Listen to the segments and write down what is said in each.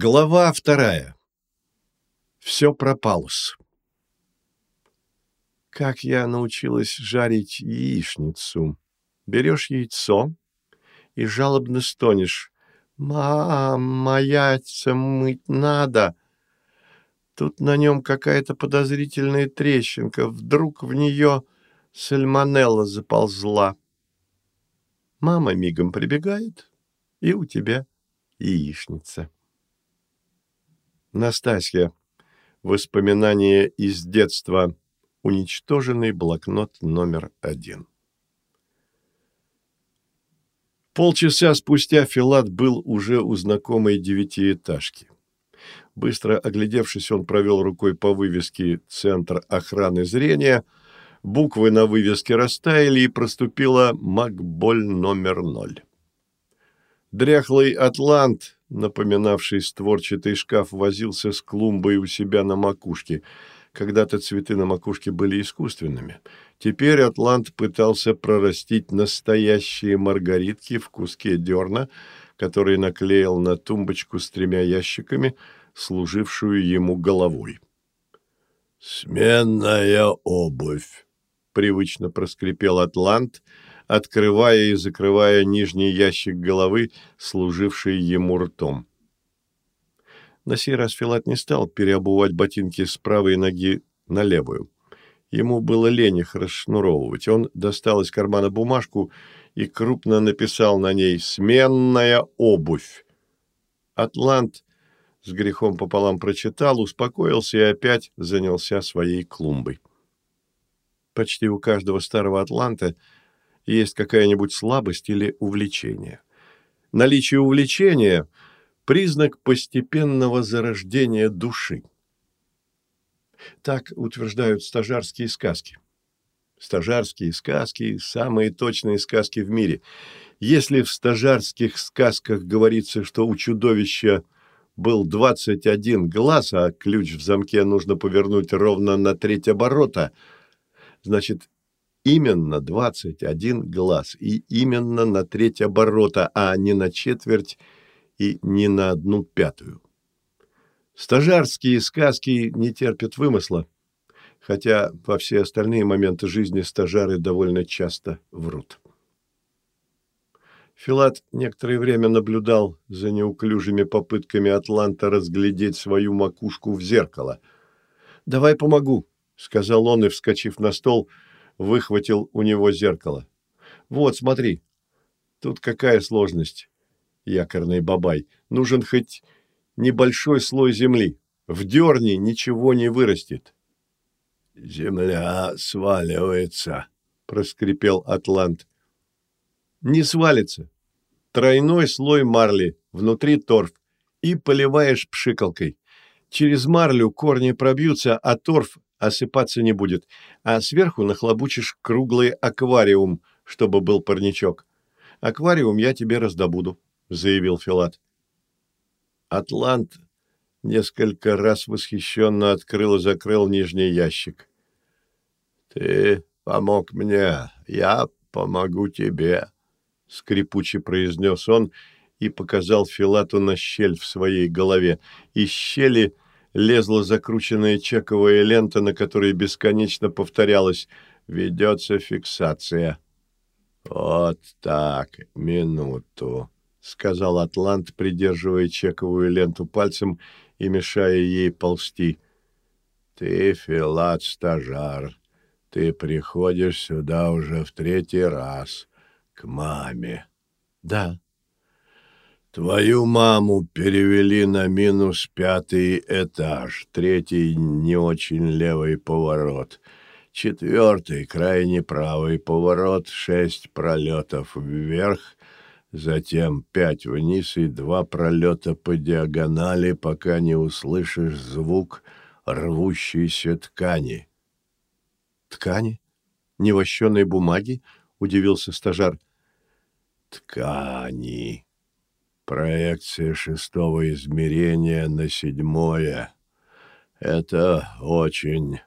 Глава вторая. Все пропалось. Как я научилась жарить яичницу. Берешь яйцо и жалобно стонешь. «Мама, яйца мыть надо!» Тут на нем какая-то подозрительная трещинка. Вдруг в нее сальмонелла заползла. Мама мигом прибегает, и у тебя яичница. Настасья. Воспоминания из детства. Уничтоженный блокнот номер один. Полчаса спустя Филат был уже у знакомой девятиэтажки. Быстро оглядевшись, он провел рукой по вывеске «Центр охраны зрения». Буквы на вывеске растаяли, и проступила «Макболь номер ноль». Дряхлый атлант, напоминавший створчатый шкаф, возился с клумбой у себя на макушке. Когда-то цветы на макушке были искусственными. Теперь атлант пытался прорастить настоящие маргаритки в куске дерна, который наклеил на тумбочку с тремя ящиками, служившую ему головой. «Сменная обувь», — привычно проскрипел атлант — открывая и закрывая нижний ящик головы, служивший ему ртом. На сей раз Филат не стал переобувать ботинки с правой ноги на левую. Ему было лень их расшнуровывать. Он достал из кармана бумажку и крупно написал на ней «Сменная обувь». Атлант с грехом пополам прочитал, успокоился и опять занялся своей клумбой. Почти у каждого старого атланта – есть какая-нибудь слабость или увлечение. Наличие увлечения – признак постепенного зарождения души. Так утверждают стажарские сказки. Стажарские сказки – самые точные сказки в мире. Если в стажарских сказках говорится, что у чудовища был 21 глаз, а ключ в замке нужно повернуть ровно на треть оборота, значит, именно 21 глаз и именно на треть оборота, а не на четверть и не на одну пятую. Стажарские сказки не терпят вымысла, хотя во все остальные моменты жизни стажары довольно часто врут. Филат некоторое время наблюдал за неуклюжими попытками Атланта разглядеть свою макушку в зеркало. «Давай помогу», — сказал он и, вскочив на стол, — выхватил у него зеркало. «Вот, смотри. Тут какая сложность, якорный бабай. Нужен хоть небольшой слой земли. В дерне ничего не вырастет». «Земля сваливается», — проскрипел Атлант. «Не свалится. Тройной слой марли, внутри торф, и поливаешь пшикалкой. Через марлю корни пробьются, а торф осыпаться не будет, а сверху нахлобучишь круглый аквариум, чтобы был парничок. Аквариум я тебе раздобуду, — заявил Филат. Атлант несколько раз восхищенно открыл и закрыл нижний ящик. — Ты помог мне, я помогу тебе, — скрипуче произнес он и показал Филату на щель в своей голове. Из щели — лезла закрученная чековая лента, на которой бесконечно повторялось «Ведется фиксация». «Вот так, минуту», — сказал Атлант, придерживая чековую ленту пальцем и мешая ей ползти. «Ты, Филат, стажар, ты приходишь сюда уже в третий раз, к маме». «Да», Твою маму перевели на минус пятый этаж, третий не очень левый поворот, четвертый крайне правый поворот, шесть пролетов вверх, затем пять вниз и два пролета по диагонали, пока не услышишь звук рвущейся ткани. «Ткани? Невощеной бумаги?» — удивился стажар. «Ткани», Проекция шестого измерения на седьмое. Это очень...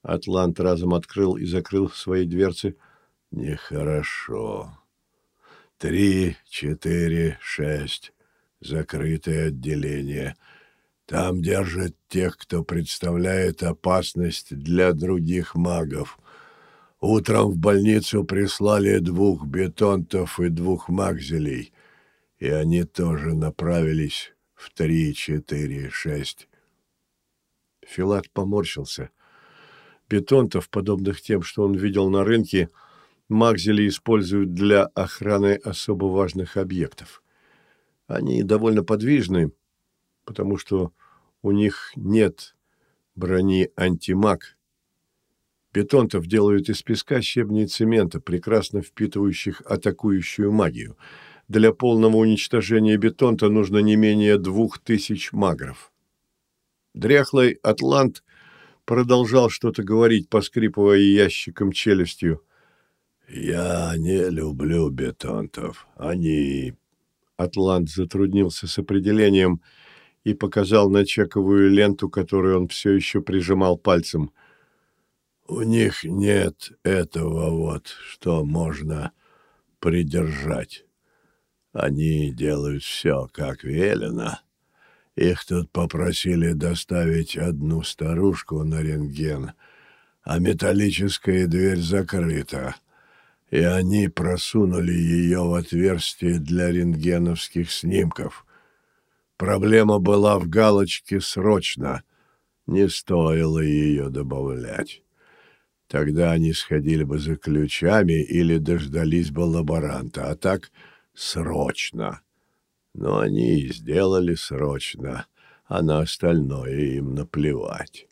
Атлант разом открыл и закрыл свои дверцы. Нехорошо. Три, четыре, шесть. закрытое отделение. Там держат тех, кто представляет опасность для других магов. Утром в больницу прислали двух бетонтов и двух магзелей, и они тоже направились в три, четыре, шесть. Филат поморщился. Бетонтов, подобных тем, что он видел на рынке, магзели используют для охраны особо важных объектов. Они довольно подвижны, потому что у них нет брони антимаг. Бетонтов делают из песка, щебня и цемента, прекрасно впитывающих атакующую магию. Для полного уничтожения бетонта нужно не менее двух тысяч магров. Дряхлый атлант продолжал что-то говорить, поскрипывая ящиком челюстью. «Я не люблю бетонтов. Они...» Атлант затруднился с определением и показал на чековую ленту, которую он все еще прижимал пальцем. «У них нет этого вот, что можно придержать. Они делают все, как велено». Их тут попросили доставить одну старушку на рентген, а металлическая дверь закрыта, и они просунули ее в отверстие для рентгеновских снимков. Проблема была в галочке «Срочно». Не стоило ее добавлять. Тогда они сходили бы за ключами или дождались бы лаборанта, а так «Срочно» но они и сделали срочно, а на остальное им наплевать.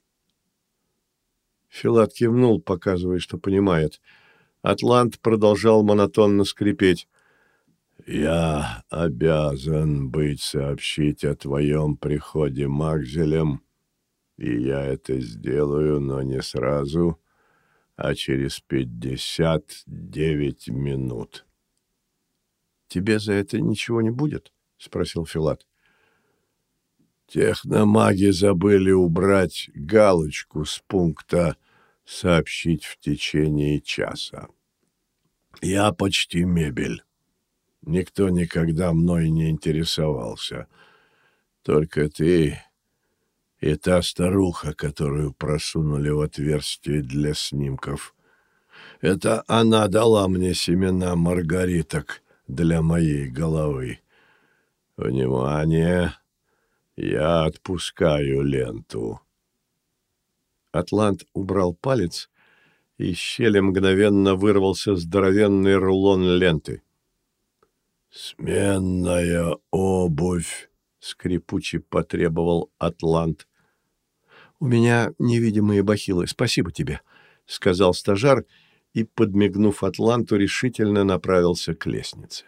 Филат кивнул, показывая, что понимает. Атлант продолжал монотонно скрипеть. «Я обязан быть сообщить о твоем приходе Макзелем, и я это сделаю, но не сразу, а через пятьдесят девять минут». «Тебе за это ничего не будет?» спросил Филат. Техномаги забыли убрать галочку с пункта «Сообщить в течение часа». Я почти мебель. Никто никогда мной не интересовался. Только ты и та старуха, которую просунули в отверстие для снимков. Это она дала мне семена маргариток для моей головы. «Внимание! Я отпускаю ленту!» Атлант убрал палец, и щели мгновенно вырвался здоровенный рулон ленты. «Сменная обувь!» — скрипуче потребовал Атлант. «У меня невидимые бахилы, спасибо тебе», — сказал стажар и, подмигнув Атланту, решительно направился к лестнице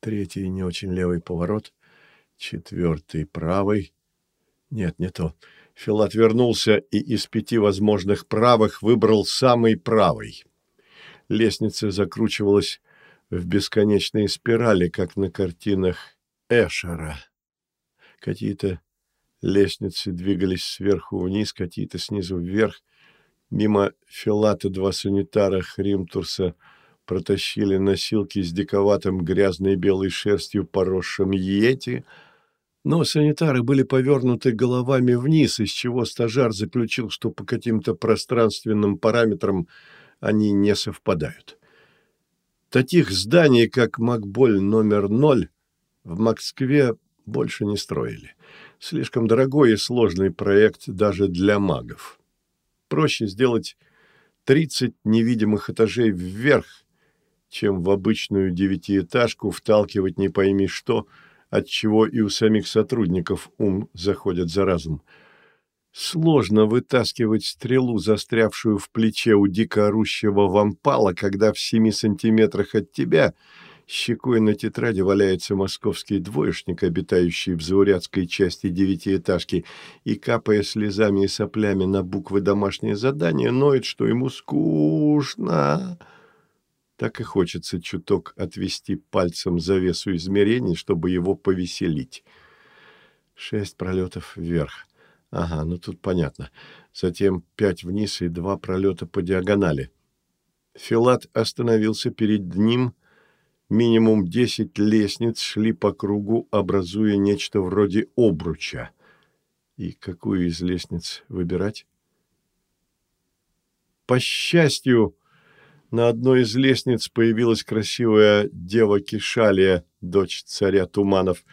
третий не очень левый поворот, четвертый правый. Нет, не то. Филат вернулся и из пяти возможных правых выбрал самый правый. Лестница закручивалась в бесконечные спирали, как на картинах Эшера. Какие-то лестницы двигались сверху вниз, какие-то снизу вверх. Мимо Филата два санитара Хримтурса — протащили носилки с диковатым грязной белой шерстью поросшим йети, но санитары были повернуты головами вниз, из чего стажар заключил, что по каким-то пространственным параметрам они не совпадают. Таких зданий, как Макболь номер ноль, в Москве больше не строили. Слишком дорогой и сложный проект даже для магов. Проще сделать 30 невидимых этажей вверх чем в обычную девятиэтажку вталкивать не пойми что, от чего и у самих сотрудников ум заходит за разум. Сложно вытаскивать стрелу, застрявшую в плече у дико орущего вампала, когда в семи сантиметрах от тебя щекой на тетради валяется московский двоечник, обитающий в заурядской части девятиэтажки, и, капая слезами и соплями на буквы домашнее задание, ноет, что ему скучно так и хочется чуток отвести пальцем завесу измерений, чтобы его повеселить. Шесть пролетов вверх. Ага, ну тут понятно. Затем пять вниз и два пролета по диагонали. Филат остановился перед ним минимум десять лестниц шли по кругу, образуя нечто вроде обруча. И какую из лестниц выбирать? По счастью, на одной из лестниц появилась красивая дева Кишалия, дочь царя Туманов.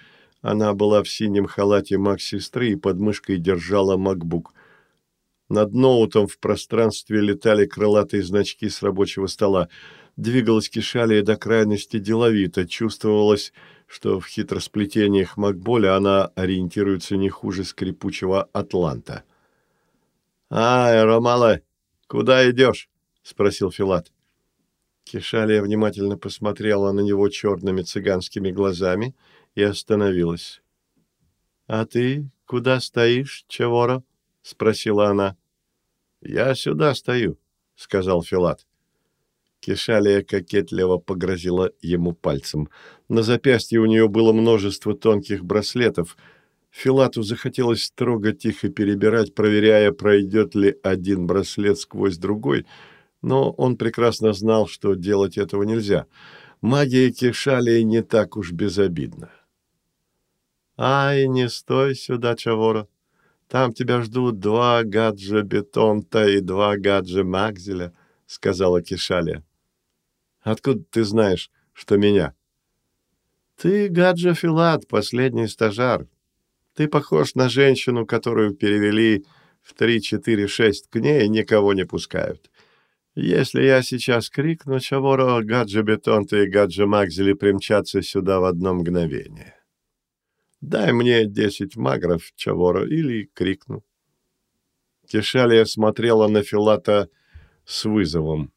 Она была в синем халате маг-сестры и под мышкой держала макбук. Над ноутом в пространстве летали крылатые значки с рабочего стола. Двигалась Кишалия до крайности деловито. Чувствовалось, что в хитросплетениях Макболя она ориентируется не хуже скрипучего Атланта. «Ай, Ромала, куда идешь?» — спросил Филат. Кишалия внимательно посмотрела на него черными цыганскими глазами и остановилась. «А ты куда стоишь, Чеворо?» — спросила она. «Я сюда стою», — сказал Филат. Кишалия кокетливо погрозила ему пальцем. На запястье у нее было множество тонких браслетов. Филату захотелось трогать их и перебирать, проверяя, пройдет ли один браслет сквозь другой — но он прекрасно знал, что делать этого нельзя. Магия Кишалии не так уж безобидна. «Ай, не стой сюда, Чавора. Там тебя ждут два гаджа Бетонта и два гаджа Макзеля», — сказала Кишалия. «Откуда ты знаешь, что меня?» «Ты гаджа Филат, последний стажар. Ты похож на женщину, которую перевели в три-четыре-шесть к ней и никого не пускают. Если я сейчас крикну, Чаворо, Гаджи Бетонта и Гаджи Магзели примчатся сюда в одно мгновение. Дай мне десять магров, Чаворо, или крикну. Кишалия смотрела на Филата с вызовом.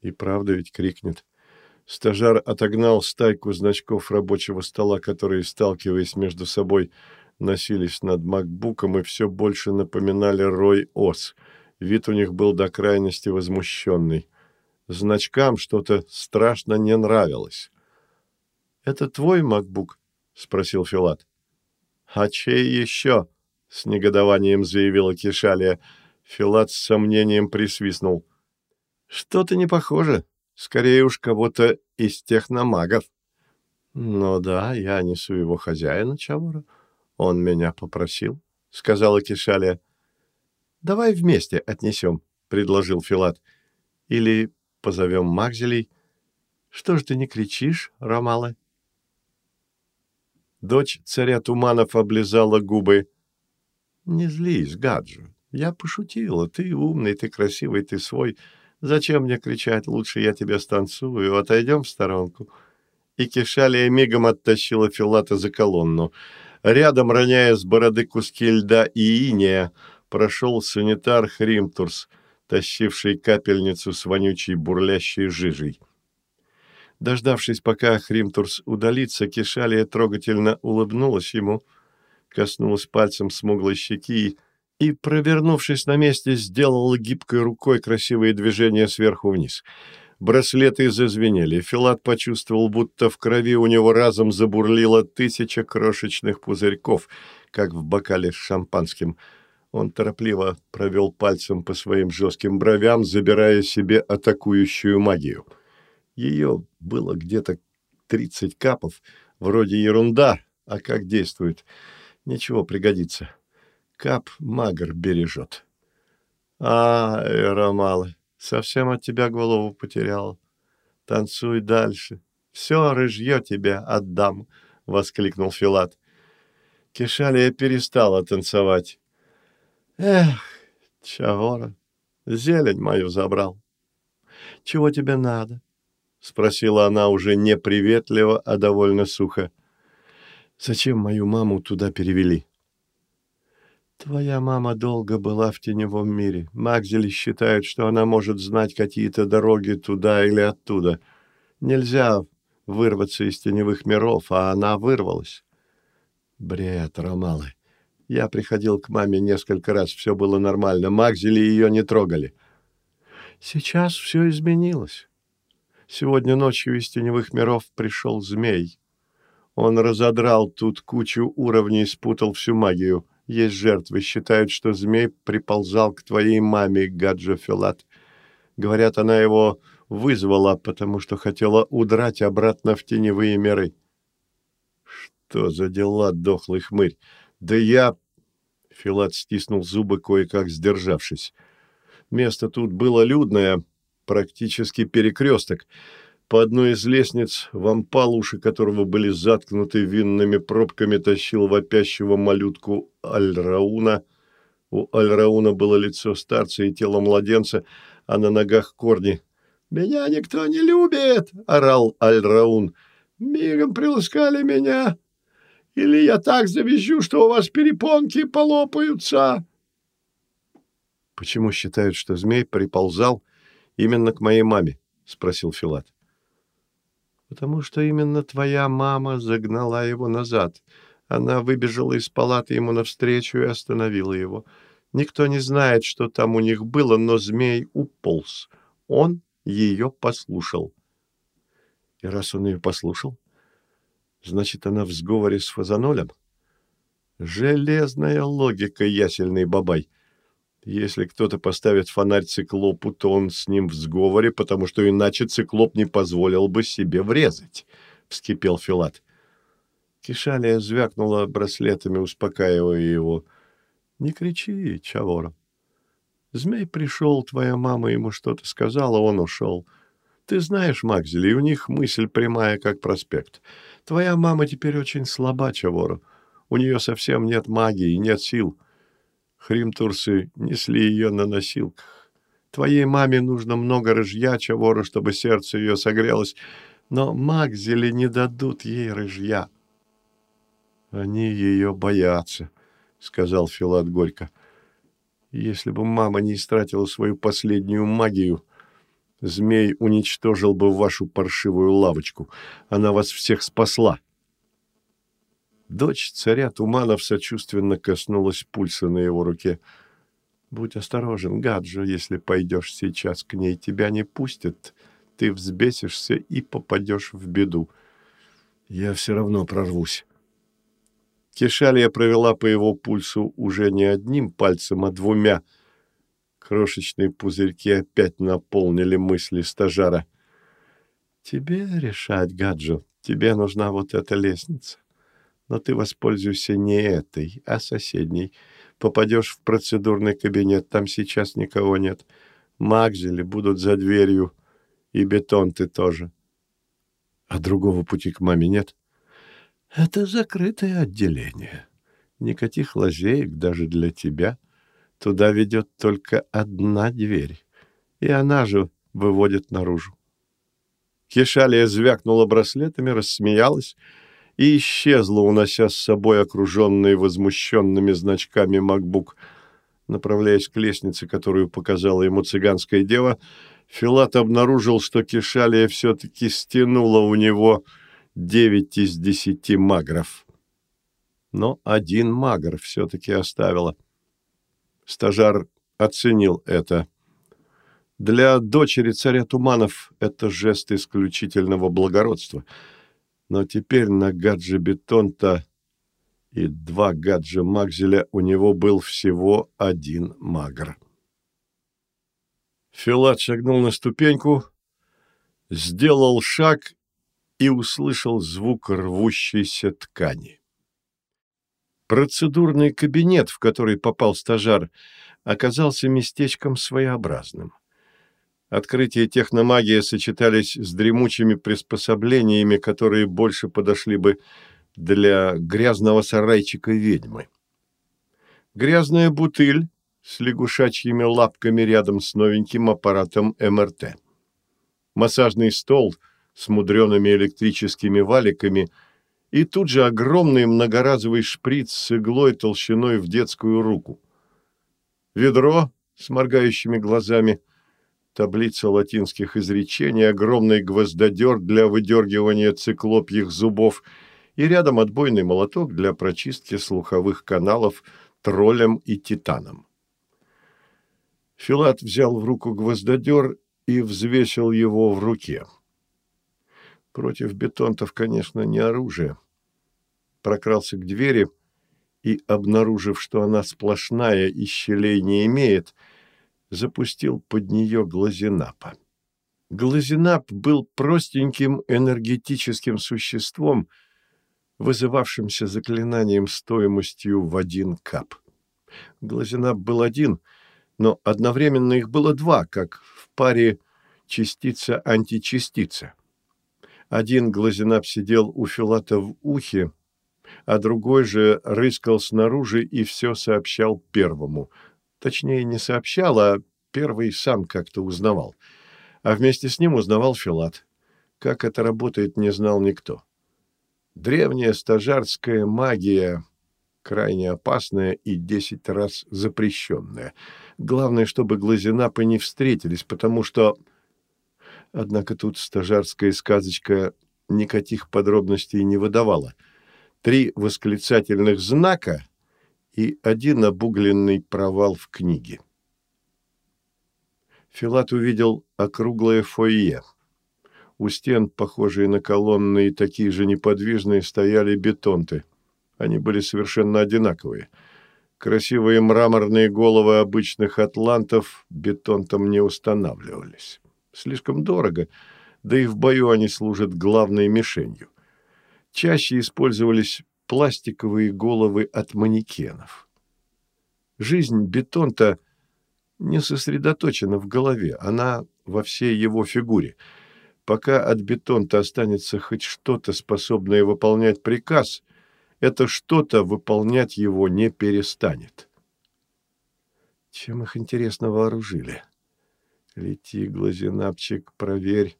И правда ведь крикнет. Стажар отогнал стайку значков рабочего стола, которые, сталкиваясь между собой, носились над макбуком и все больше напоминали рой ос — Вид у них был до крайности возмущенный. Значкам что-то страшно не нравилось. «Это твой макбук?» — спросил Филат. «А чей еще?» — с негодованием заявила Кишалия. Филат с сомнением присвистнул. «Что-то не похоже. Скорее уж кого-то из техномагов». «Ну да, я несу его хозяина, Чавора. Он меня попросил», — сказала Кишалия. Давай вместе отнесем, — предложил Филат. Или позовем Макзелей. Что ж ты не кричишь, Ромала? Дочь царя Туманов облизала губы. Не злись, Гаджу. Я пошутила. Ты умный, ты красивый, ты свой. Зачем мне кричать? Лучше я тебя станцую. Отойдем в сторонку. И Кишалия мигом оттащила Филата за колонну. Рядом, роняя с бороды куски льда и иния, прошел санитар Хримтурс, тащивший капельницу с вонючей бурлящей жижей. Дождавшись, пока Хримтурс удалится, Кишалия трогательно улыбнулась ему, коснулась пальцем смуглой щеки и, провернувшись на месте, сделала гибкой рукой красивые движения сверху вниз. Браслеты зазвенели. Филат почувствовал, будто в крови у него разом забурлило тысяча крошечных пузырьков, как в бокале с шампанским – он торопливо провел пальцем по своим жестким бровям, забирая себе атакующую магию. Ее было где-то тридцать капов. Вроде ерунда, а как действует? Ничего пригодится. Кап магр бережет. А, Ромалы, совсем от тебя голову потерял. Танцуй дальше. Все рыжье тебе отдам, — воскликнул Филат. Кишалия перестала танцевать. Эх, Чагора, зелень мою забрал. Чего тебе надо? Спросила она уже не приветливо, а довольно сухо. Зачем мою маму туда перевели? Твоя мама долго была в теневом мире. Макзели считают, что она может знать какие-то дороги туда или оттуда. Нельзя вырваться из теневых миров, а она вырвалась. Бред, Ромалы. Я приходил к маме несколько раз, все было нормально. Макзели ее не трогали. Сейчас все изменилось. Сегодня ночью из теневых миров пришел змей. Он разодрал тут кучу уровней, спутал всю магию. Есть жертвы. Считают, что змей приползал к твоей маме, Гаджа Филат. Говорят, она его вызвала, потому что хотела удрать обратно в теневые миры. Что за дела, дохлый хмырь? Да я... Филат стиснул зубы, кое-как сдержавшись. Место тут было людное, практически перекресток. По одной из лестниц вампал, уши которого были заткнуты винными пробками, тащил вопящего малютку Альрауна. У Альрауна было лицо старца и тело младенца, а на ногах корни. «Меня никто не любит!» — орал Альраун. «Мигом приласкали меня! Или я так завещу, что у вас перепонки полопаются!» «Почему считают, что змей приползал именно к моей маме?» — спросил Филат. «Потому что именно твоя мама загнала его назад. Она выбежала из палаты ему навстречу и остановила его. Никто не знает, что там у них было, но змей уполз. Он ее послушал. И раз он ее послушал, значит, она в сговоре с Фазанолем? Железная логика, ясельный бабай. Если кто-то поставит фонарь циклопу, то он с ним в сговоре, потому что иначе циклоп не позволил бы себе врезать, — вскипел Филат. Кишалия звякнула браслетами, успокаивая его. — Не кричи, Чавора. Змей пришел, твоя мама ему что-то сказала, он ушел. Ты знаешь, Макзели, у них мысль прямая, как проспект. Твоя мама теперь очень слаба, Чавору. У нее совсем нет магии, нет сил. Хримтурсы несли ее на носилках. Твоей маме нужно много рыжья, Чавору, чтобы сердце ее согрелось, но Макзели не дадут ей рыжья. Они ее боятся, — сказал Филат горько. Если бы мама не истратила свою последнюю магию, змей уничтожил бы вашу паршивую лавочку. Она вас всех спасла. Дочь царя Туманов сочувственно коснулась пульса на его руке. «Будь осторожен, Гаджо, если пойдешь сейчас к ней, тебя не пустят. Ты взбесишься и попадешь в беду. Я все равно прорвусь». Кешалия провела по его пульсу уже не одним пальцем, а двумя. Крошечные пузырьки опять наполнили мысли стажара. «Тебе решать, Гаджо. Тебе нужна вот эта лестница. Но ты воспользуйся не этой, а соседней. Попадешь в процедурный кабинет, там сейчас никого нет. Макзели будут за дверью, и бетон ты тоже. А другого пути к маме нет?» Это закрытое отделение. Никаких лазеек даже для тебя. Туда ведет только одна дверь, и она же выводит наружу. Кешалия звякнула браслетами, рассмеялась и исчезла, унося с собой окруженный возмущенными значками макбук. Направляясь к лестнице, которую показала ему цыганская дева, Филат обнаружил, что Кешалия все-таки стянула у него девять из десяти магров. Но один магр все-таки оставила. Стажар оценил это. Для дочери царя Туманов это жест исключительного благородства. Но теперь на гадже Бетонта и два гаджа Макзеля у него был всего один магр. Филат шагнул на ступеньку, сделал шаг и услышал звук рвущейся ткани. Процедурный кабинет, в который попал стажар, оказался местечком своеобразным. Открытие техномагии сочетались с дремучими приспособлениями, которые больше подошли бы для грязного сарайчика ведьмы. Грязная бутыль с лягушачьими лапками рядом с новеньким аппаратом МРТ. Массажный стол — с мудреными электрическими валиками, и тут же огромный многоразовый шприц с иглой толщиной в детскую руку. Ведро с моргающими глазами, таблица латинских изречений, огромный гвоздодер для выдергивания циклопьих зубов и рядом отбойный молоток для прочистки слуховых каналов троллем и титаном. Филат взял в руку гвоздодер и взвесил его в руке. Против бетонтов, конечно, не оружие. Прокрался к двери и, обнаружив, что она сплошная и щелей не имеет, запустил под нее глазенапа. Глазенап был простеньким энергетическим существом, вызывавшимся заклинанием стоимостью в один кап. Глазенап был один, но одновременно их было два, как в паре частица-античастица. Один глазенап сидел у Филата в ухе, а другой же рыскал снаружи и все сообщал первому. Точнее, не сообщал, а первый сам как-то узнавал. А вместе с ним узнавал Филат. Как это работает, не знал никто. Древняя стажарская магия, крайне опасная и десять раз запрещенная. Главное, чтобы глазенапы не встретились, потому что... Однако тут стажарская сказочка никаких подробностей не выдавала — три восклицательных знака и один обугленный провал в книге. Филат увидел округлое фойе. У стен, похожие на колонны и такие же неподвижные, стояли бетонты. Они были совершенно одинаковые. Красивые мраморные головы обычных атлантов бетонтом не устанавливались. Слишком дорого, да и в бою они служат главной мишенью чаще использовались пластиковые головы от манекенов. Жизнь бетонта не сосредоточена в голове, она во всей его фигуре. Пока от бетонта останется хоть что-то, способное выполнять приказ, это что-то выполнять его не перестанет. Чем их, интересно, вооружили? Лети, глазенапчик, проверь.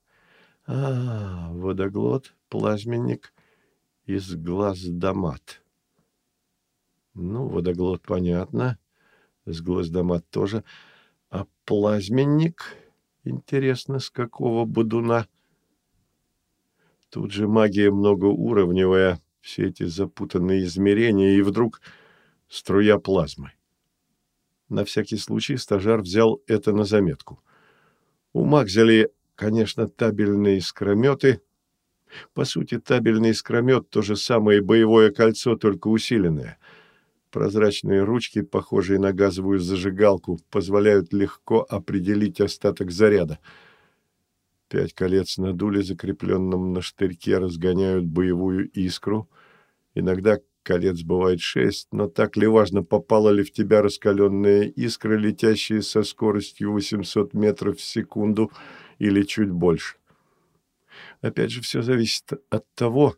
А, водоглот, плазменник, из глаз домат. Ну, водоглот понятно, с глаз домат тоже. А плазменник, интересно, с какого будуна? Тут же магия многоуровневая, все эти запутанные измерения, и вдруг струя плазмы. На всякий случай стажар взял это на заметку. У Макзели, конечно, табельные скрометы, по сути, табельный искромет – то же самое боевое кольцо, только усиленное. Прозрачные ручки, похожие на газовую зажигалку, позволяют легко определить остаток заряда. Пять колец на дуле, закрепленном на штырьке, разгоняют боевую искру. Иногда колец бывает шесть, но так ли важно, попала ли в тебя раскаленная искра, летящая со скоростью 800 метров в секунду или чуть больше. Опять же, все зависит от того,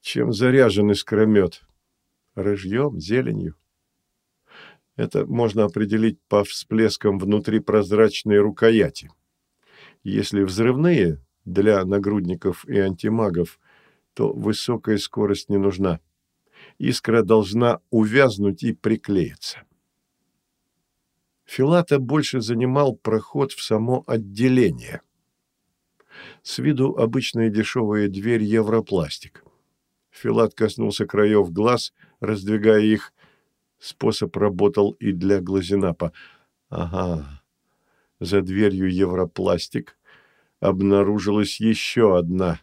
чем заряжен искромет. Рыжьем, зеленью. Это можно определить по всплескам внутри прозрачной рукояти. Если взрывные для нагрудников и антимагов, то высокая скорость не нужна. Искра должна увязнуть и приклеиться. Филата больше занимал проход в само отделение – с виду обычная дешевая дверь Европластик. Филат коснулся краев глаз, раздвигая их. Способ работал и для глазенапа. Ага, за дверью Европластик обнаружилась еще одна,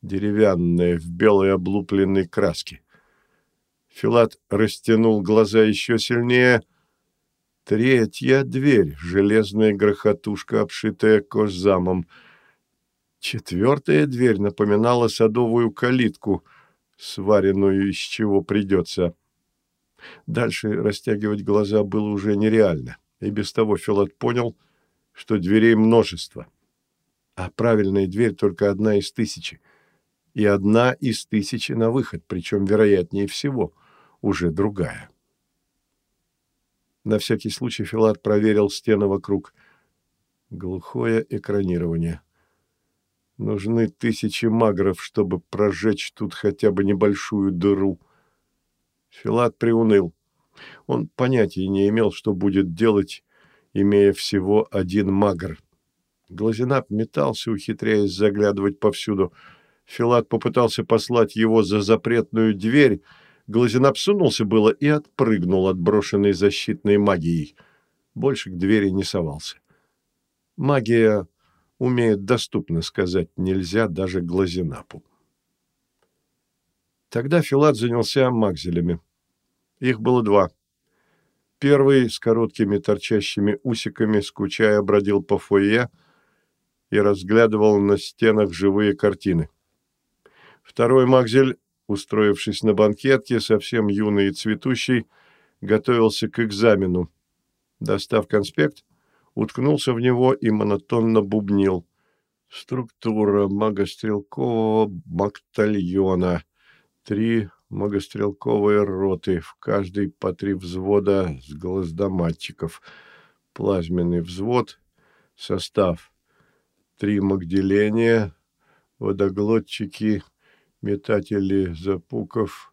деревянная, в белой облупленной краске. Филат растянул глаза еще сильнее. Третья дверь, железная грохотушка, обшитая кожзамом — Четвертая дверь напоминала садовую калитку, сваренную из чего придется. Дальше растягивать глаза было уже нереально, и без того Филат понял, что дверей множество. А правильная дверь только одна из тысячи. И одна из тысячи на выход, причем, вероятнее всего, уже другая. На всякий случай Филат проверил стены вокруг. Глухое экранирование. Нужны тысячи магров, чтобы прожечь тут хотя бы небольшую дыру. Филат приуныл. Он понятия не имел, что будет делать, имея всего один магр. Глазенап метался, ухитряясь заглядывать повсюду. Филат попытался послать его за запретную дверь. Глазенап сунулся было и отпрыгнул от брошенной защитной магией. Больше к двери не совался. Магия умеет доступно сказать «нельзя» даже глазенапу. Тогда Филат занялся макзелями. Их было два. Первый с короткими торчащими усиками, скучая, бродил по фойе. и разглядывал на стенах живые картины. Второй Макзель, устроившись на банкетке, совсем юный и цветущий, готовился к экзамену. Достав конспект, уткнулся в него и монотонно бубнил. Структура магострелкового бактальона. Три магострелковые роты, в каждой по три взвода с глаздоматчиков. Плазменный взвод, состав. Три магделения, водоглотчики, метатели запуков,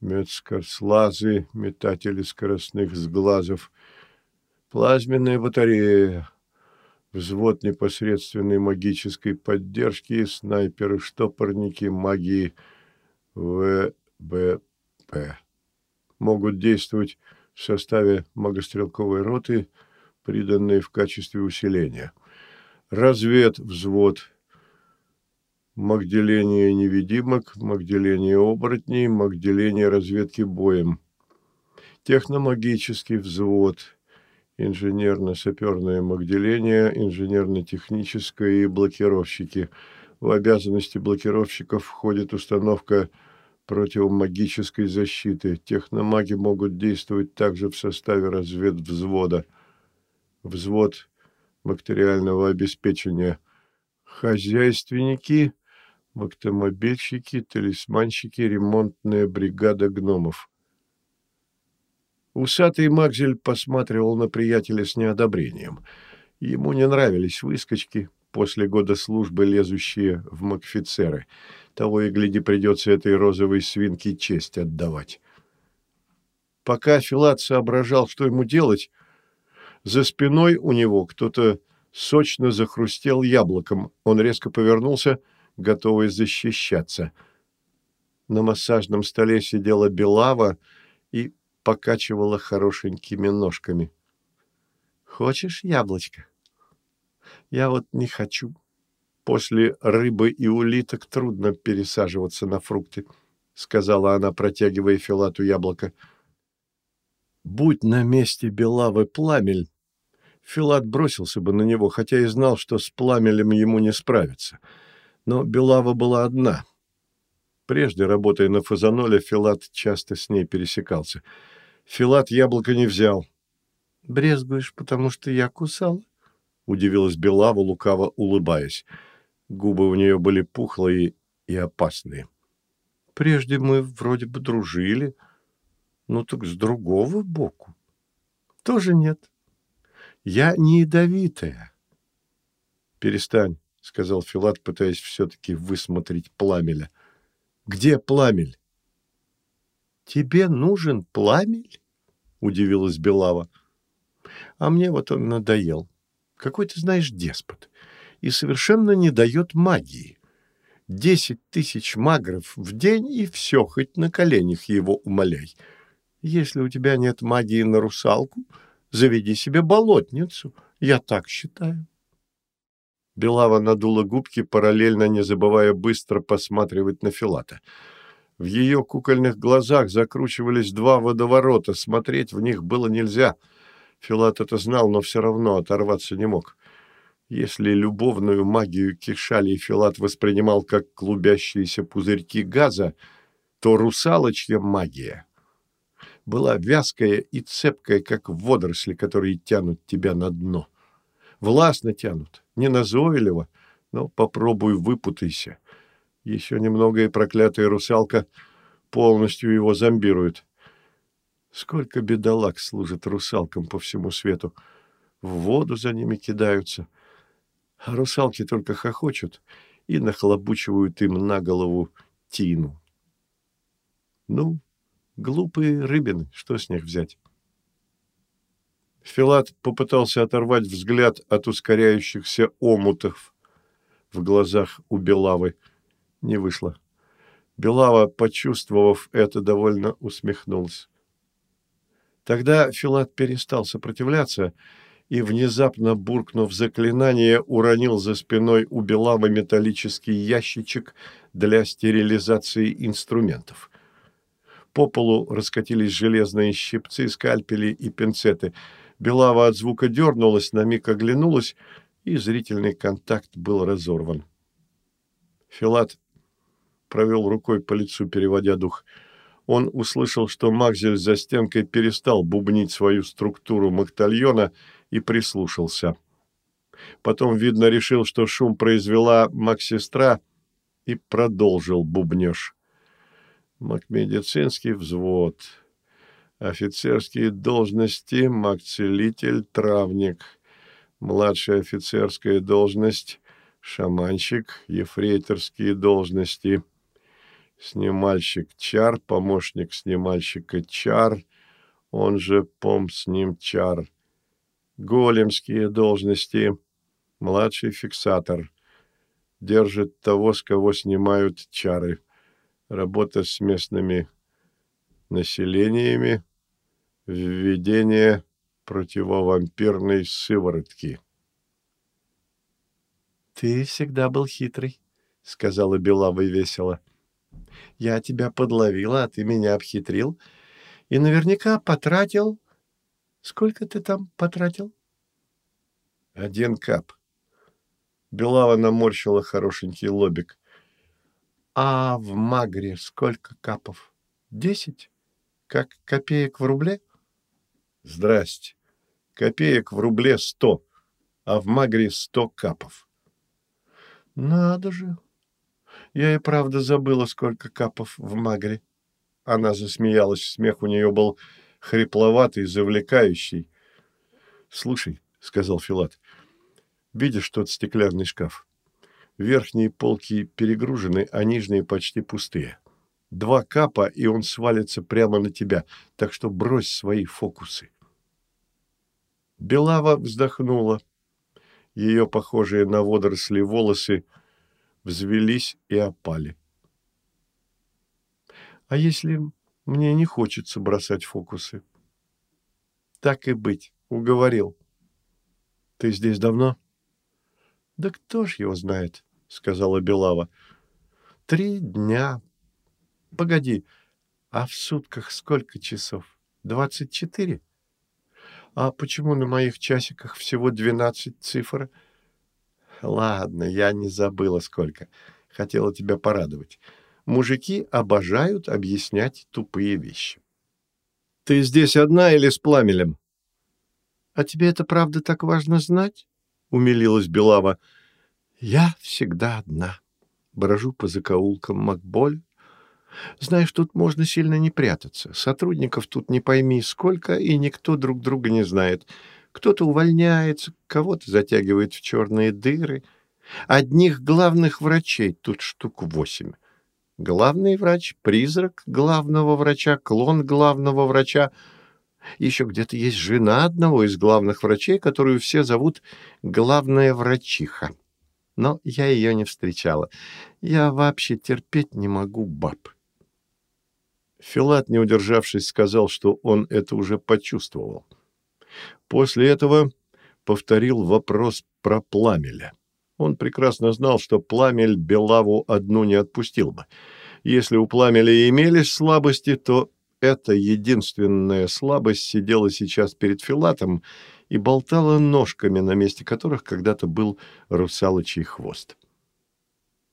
медскорслазы, метатели скоростных сглазов, плазменная батарея, взвод непосредственной магической поддержки, снайперы-штопорники, магии ВБП. Могут действовать в составе магострелковой роты, приданные в качестве усиления. Разведвзвод, магделение невидимок, магделение оборотней, магделение разведки боем. Техномагический взвод, инженерно-саперное магделение, инженерно-техническое и блокировщики. В обязанности блокировщиков входит установка противомагической защиты. Техномаги могут действовать также в составе разведвзвода. Взвод бактериального обеспечения. Хозяйственники, автомобильщики, талисманщики, ремонтная бригада гномов. Усатый Макзель посматривал на приятеля с неодобрением. Ему не нравились выскочки, после года службы лезущие в макфицеры. Того и гляди, придется этой розовой свинке честь отдавать. Пока Филат соображал, что ему делать, за спиной у него кто-то сочно захрустел яблоком. Он резко повернулся, готовый защищаться. На массажном столе сидела Белава покачивала хорошенькими ножками. «Хочешь яблочко?» «Я вот не хочу. После рыбы и улиток трудно пересаживаться на фрукты», — сказала она, протягивая Филату яблоко. «Будь на месте Белавы пламель, Филат бросился бы на него, хотя и знал, что с пламелем ему не справиться. Но Белава была одна. Прежде, работая на фазаноле, Филат часто с ней пересекался — Филат яблоко не взял. «Брезгуешь, потому что я кусал? удивилась Белава, лукаво улыбаясь. Губы у нее были пухлые и опасные. «Прежде мы вроде бы дружили. Ну так с другого боку. Тоже нет. Я не ядовитая». «Перестань», — сказал Филат, пытаясь все-таки высмотреть пламеля. «Где пламель?» «Тебе нужен пламель?» — удивилась Белава. «А мне вот он надоел. Какой ты знаешь деспот. И совершенно не дает магии. Десять тысяч магров в день, и все, хоть на коленях его умоляй. Если у тебя нет магии на русалку, заведи себе болотницу. Я так считаю». Белава надула губки, параллельно не забывая быстро посматривать на Филата — в ее кукольных глазах закручивались два водоворота, смотреть в них было нельзя. Филат это знал, но все равно оторваться не мог. Если любовную магию Кишали Филат воспринимал как клубящиеся пузырьки газа, то русалочья магия была вязкая и цепкая, как водоросли, которые тянут тебя на дно. Властно тянут, не назойливо, но попробуй выпутайся. Еще немного, и проклятая русалка полностью его зомбирует. Сколько бедолаг служит русалкам по всему свету. В воду за ними кидаются. А русалки только хохочут и нахлобучивают им на голову тину. Ну, глупые рыбины, что с них взять? Филат попытался оторвать взгляд от ускоряющихся омутов в глазах у Белавы – не вышло. Белава, почувствовав это, довольно усмехнулась. Тогда Филат перестал сопротивляться и, внезапно буркнув заклинание, уронил за спиной у Белавы металлический ящичек для стерилизации инструментов. По полу раскатились железные щипцы, скальпели и пинцеты. Белава от звука дернулась, на миг оглянулась и зрительный контакт был разорван. Филат провел рукой по лицу, переводя дух. Он услышал, что Макзель за стенкой перестал бубнить свою структуру мактальона и прислушался. Потом, видно, решил, что шум произвела маг-сестра и продолжил бубнеж. Макмедицинский взвод, офицерские должности, маг-целитель, травник, младшая офицерская должность, шаманщик, ефрейторские должности, снимальщик чар, помощник снимальщика чар, он же пом с ним чар, големские должности, младший фиксатор, держит того, с кого снимают чары, работа с местными населениями, введение противовампирной сыворотки. «Ты всегда был хитрый», — сказала Белава весело. «Я тебя подловила, а ты меня обхитрил. И наверняка потратил... Сколько ты там потратил?» «Один кап». Белава наморщила хорошенький лобик. «А в Магре сколько капов? Десять? Как копеек в рубле?» «Здрасте. Копеек в рубле сто, а в Магре сто капов». Надо же. Я и правда забыла, сколько капов в магре. Она засмеялась, смех у нее был хрипловатый, завлекающий. «Слушай», — сказал Филат, — «видишь тот стеклянный шкаф? Верхние полки перегружены, а нижние почти пустые. Два капа, и он свалится прямо на тебя, так что брось свои фокусы». Белава вздохнула, ее похожие на водоросли волосы взвелись и опали. А если мне не хочется бросать фокусы? Так и быть, уговорил. Ты здесь давно? Да кто ж его знает, сказала Белава. Три дня. Погоди, а в сутках сколько часов? Двадцать четыре? А почему на моих часиках всего двенадцать цифр? Ладно, я не забыла сколько. Хотела тебя порадовать. Мужики обожают объяснять тупые вещи. Ты здесь одна или с пламелем? А тебе это правда так важно знать? Умилилась Белава. Я всегда одна. Брожу по закоулкам Макболь, знаешь, тут можно сильно не прятаться. Сотрудников тут не пойми сколько, и никто друг друга не знает. Кто-то увольняется, кого-то затягивает в черные дыры. Одних главных врачей тут штук восемь. Главный врач, призрак главного врача, клон главного врача. Еще где-то есть жена одного из главных врачей, которую все зовут «главная врачиха». Но я ее не встречала. Я вообще терпеть не могу баб. Филат, не удержавшись, сказал, что он это уже почувствовал. После этого повторил вопрос про Пламеля. Он прекрасно знал, что Пламель Белаву одну не отпустил бы. Если у Пламеля имелись слабости, то эта единственная слабость сидела сейчас перед Филатом и болтала ножками, на месте которых когда-то был русалочий хвост.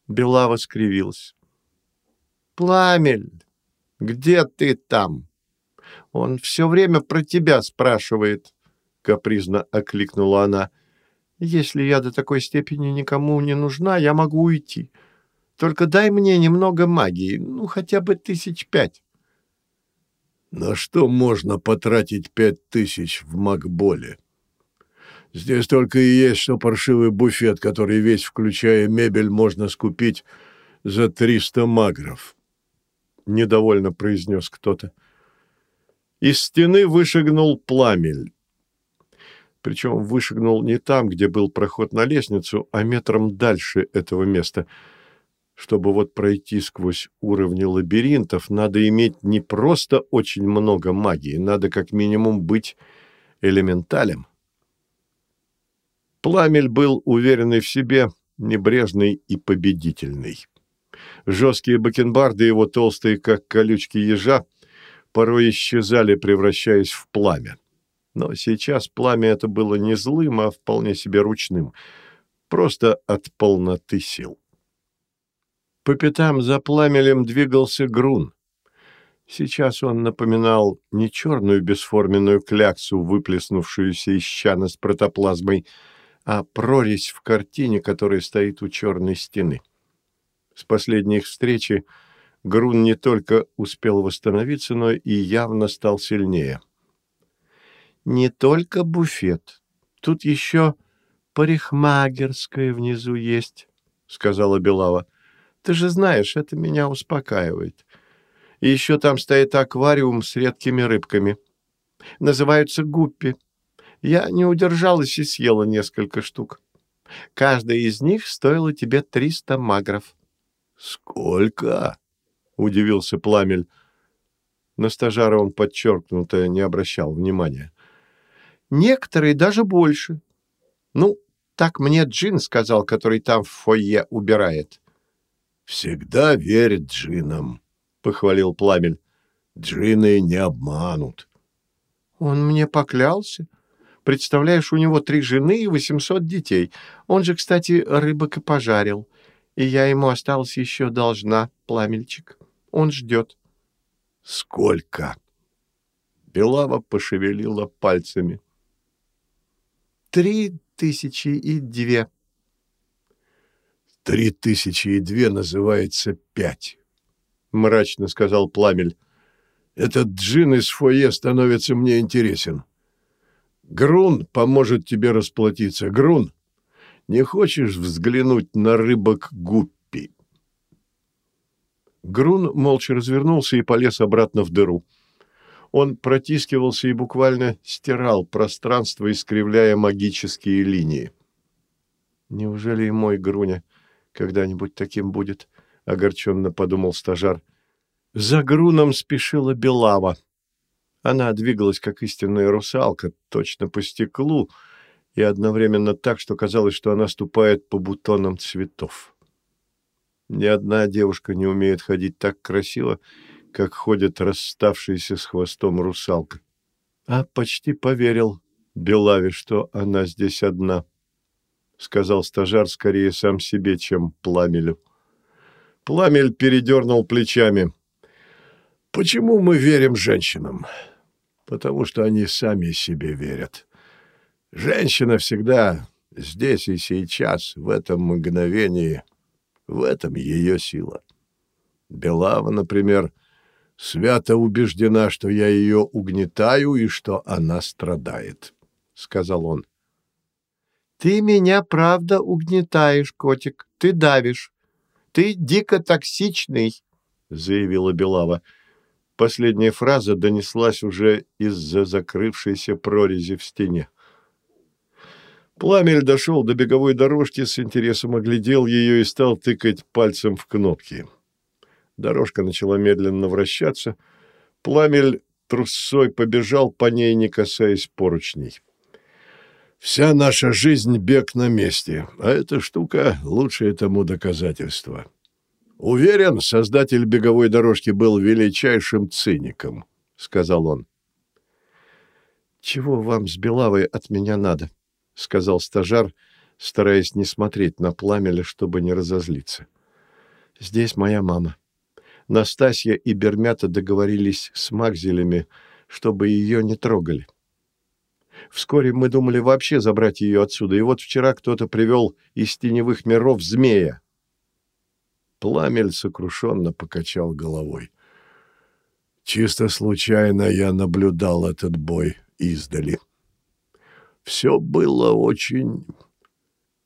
Белава скривилась. «Пламель, где ты там? Он все время про тебя спрашивает, — капризно окликнула она. Если я до такой степени никому не нужна, я могу уйти. Только дай мне немного магии, ну, хотя бы тысяч пять. На что можно потратить пять тысяч в Макболе? Здесь только и есть, что паршивый буфет, который весь, включая мебель, можно скупить за триста магров. — недовольно произнес кто-то. Из стены вышагнул пламель. Причем вышагнул не там, где был проход на лестницу, а метром дальше этого места. Чтобы вот пройти сквозь уровни лабиринтов, надо иметь не просто очень много магии, надо как минимум быть элементалем. Пламель был уверенный в себе, небрежный и победительный. Жесткие бакенбарды его, толстые, как колючки ежа, порой исчезали, превращаясь в пламя. Но сейчас пламя это было не злым, а вполне себе ручным, просто от полноты сил. По пятам за пламелем двигался грун. Сейчас он напоминал не черную бесформенную кляксу, выплеснувшуюся из щана с протоплазмой, а прорезь в картине, которая стоит у черной стены. С последней их встречи Грун не только успел восстановиться, но и явно стал сильнее. «Не только буфет. Тут еще парикмахерская внизу есть», — сказала Белава. «Ты же знаешь, это меня успокаивает. И еще там стоит аквариум с редкими рыбками. Называются гуппи. Я не удержалась и съела несколько штук. Каждая из них стоила тебе триста магров». «Сколько?» Удивился Пламель. На стажара он подчеркнуто не обращал внимания. «Некоторые даже больше. Ну, так мне Джин сказал, который там в фойе убирает». «Всегда верит Джинам», — похвалил Пламель. «Джины не обманут». «Он мне поклялся. Представляешь, у него три жены и восемьсот детей. Он же, кстати, рыбок и пожарил. И я ему осталась еще должна, пламельчик». Он ждет. Сколько? Белава пошевелила пальцами. Три тысячи и две. Три тысячи и две называется пять, мрачно сказал Пламель. Этот джин из фойе становится мне интересен. Грун поможет тебе расплатиться. Грун, не хочешь взглянуть на рыбок гуппи? Грун молча развернулся и полез обратно в дыру. Он протискивался и буквально стирал пространство, искривляя магические линии. «Неужели и мой Груня когда-нибудь таким будет?» — огорченно подумал стажар. За Груном спешила Белава. Она двигалась, как истинная русалка, точно по стеклу, и одновременно так, что казалось, что она ступает по бутонам цветов. Ни одна девушка не умеет ходить так красиво, как ходит расставшаяся с хвостом русалка. А почти поверил Белаве, что она здесь одна, — сказал стажар скорее сам себе, чем Пламелю. Пламель передернул плечами. «Почему мы верим женщинам? Потому что они сами себе верят. Женщина всегда здесь и сейчас, в этом мгновении, в этом ее сила. Белава, например, свято убеждена, что я ее угнетаю и что она страдает, — сказал он. — Ты меня, правда, угнетаешь, котик. Ты давишь. Ты дико токсичный, — заявила Белава. Последняя фраза донеслась уже из-за закрывшейся прорези в стене. Пламель дошел до беговой дорожки, с интересом оглядел ее и стал тыкать пальцем в кнопки. Дорожка начала медленно вращаться. Пламель трусой побежал по ней, не касаясь поручней. «Вся наша жизнь — бег на месте, а эта штука — лучшее тому доказательство. Уверен, создатель беговой дорожки был величайшим циником», — сказал он. «Чего вам с Белавой от меня надо?» — сказал стажар, стараясь не смотреть на пламя, чтобы не разозлиться. «Здесь моя мама. Настасья и Бермята договорились с Макзелями, чтобы ее не трогали. Вскоре мы думали вообще забрать ее отсюда, и вот вчера кто-то привел из теневых миров змея». Пламель сокрушенно покачал головой. «Чисто случайно я наблюдал этот бой издали». Все было очень...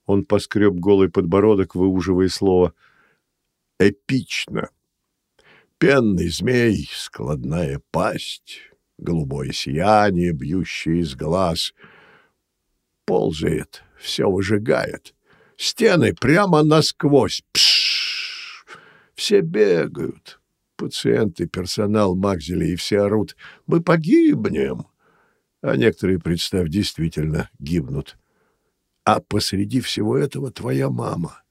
Он поскреб голый подбородок, выуживая слово. Эпично. Пенный змей, складная пасть, голубое сияние, бьющее из глаз. Ползает, все выжигает. Стены прямо насквозь. Пшш! Все бегают. Пациенты, персонал Макзеля и все орут. «Мы погибнем!» А некоторые, представь, действительно гибнут. А посреди всего этого твоя мама.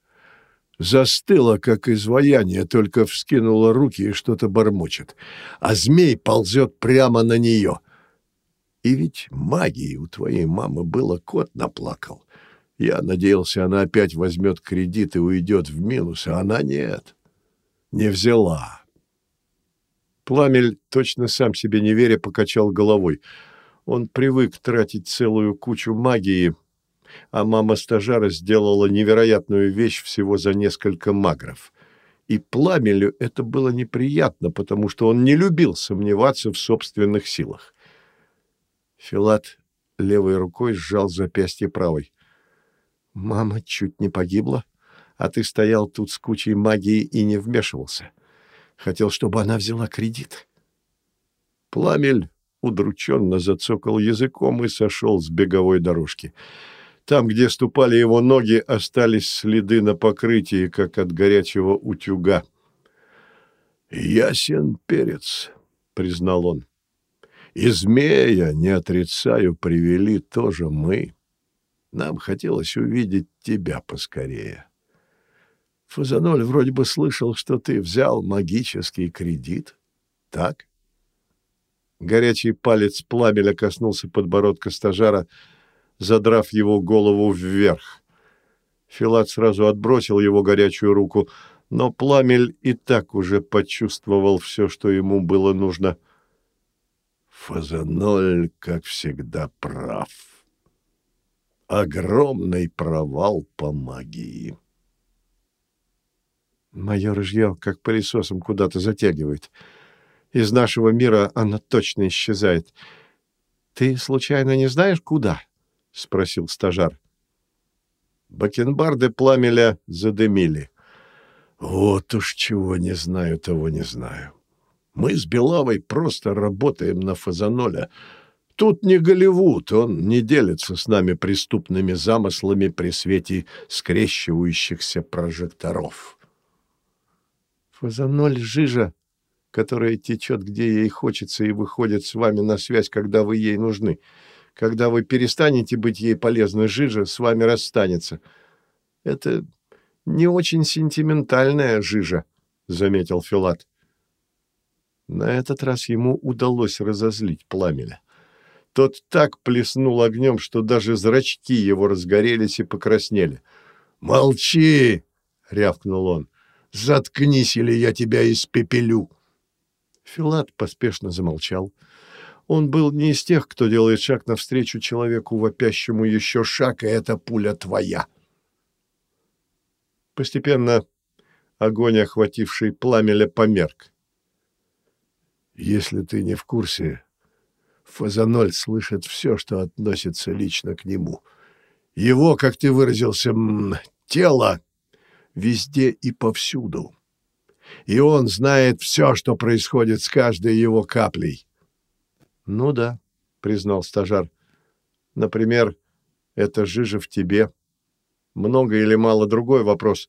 Застыла, как изваяние, только вскинула руки и что-то бормочет. А змей ползет прямо на нее. И ведь магии у твоей мамы было, кот наплакал. Я надеялся, она опять возьмет кредит и уйдет в минус, а она нет. Не взяла. Пламель, точно сам себе не веря, покачал головой. Он привык тратить целую кучу магии, а мама стажара сделала невероятную вещь всего за несколько магров. И Пламелю это было неприятно, потому что он не любил сомневаться в собственных силах. Филат левой рукой сжал запястье правой. «Мама чуть не погибла, а ты стоял тут с кучей магии и не вмешивался. Хотел, чтобы она взяла кредит». Пламель удрученно зацокал языком и сошел с беговой дорожки. Там, где ступали его ноги, остались следы на покрытии, как от горячего утюга. «Ясен перец», — признал он. «И змея, не отрицаю, привели тоже мы. Нам хотелось увидеть тебя поскорее. Фазаноль вроде бы слышал, что ты взял магический кредит. Так?» Горячий палец пламеля коснулся подбородка стажара, задрав его голову вверх. Филат сразу отбросил его горячую руку, но пламель и так уже почувствовал все, что ему было нужно. Фазаноль, как всегда, прав. Огромный провал по магии. Мое ружье как пылесосом куда-то затягивает. Из нашего мира оно точно исчезает. Ты случайно не знаешь, куда? — спросил стажар. Бакенбарды пламеля задымили. Вот уж чего не знаю, того не знаю. Мы с Белавой просто работаем на Фазаноля. Тут не Голливуд, он не делится с нами преступными замыслами при свете скрещивающихся прожекторов. Фазаноль — жижа, которая течет, где ей хочется, и выходит с вами на связь, когда вы ей нужны. Когда вы перестанете быть ей полезной, жижа с вами расстанется. Это не очень сентиментальная жижа, — заметил Филат. На этот раз ему удалось разозлить пламеля. Тот так плеснул огнем, что даже зрачки его разгорелись и покраснели. «Молчи!» — рявкнул он. «Заткнись, или я тебя испепелю!» Филат поспешно замолчал. Он был не из тех, кто делает шаг навстречу человеку, вопящему еще шаг, и эта пуля твоя. Постепенно огонь, охвативший пламеля, померк. Если ты не в курсе, Фазаноль слышит все, что относится лично к нему. Его, как ты выразился, тело везде и повсюду и он знает все, что происходит с каждой его каплей. — Ну да, — признал стажар. — Например, это жижа в тебе. Много или мало другой вопрос,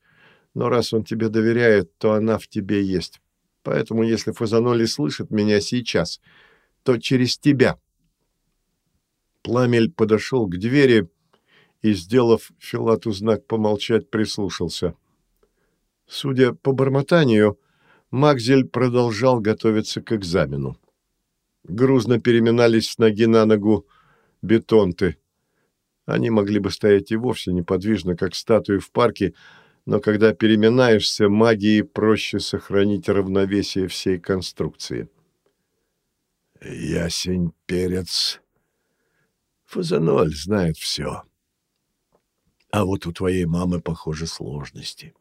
но раз он тебе доверяет, то она в тебе есть. Поэтому, если Фазаноли слышит меня сейчас, то через тебя. Пламель подошел к двери и, сделав Филату знак помолчать, прислушался. Судя по бормотанию, Макзель продолжал готовиться к экзамену. Грузно переминались с ноги на ногу бетонты. Они могли бы стоять и вовсе неподвижно, как статуи в парке, но когда переминаешься, магии проще сохранить равновесие всей конструкции. «Ясень, перец. Фазаноль знает все. А вот у твоей мамы, похоже, сложности».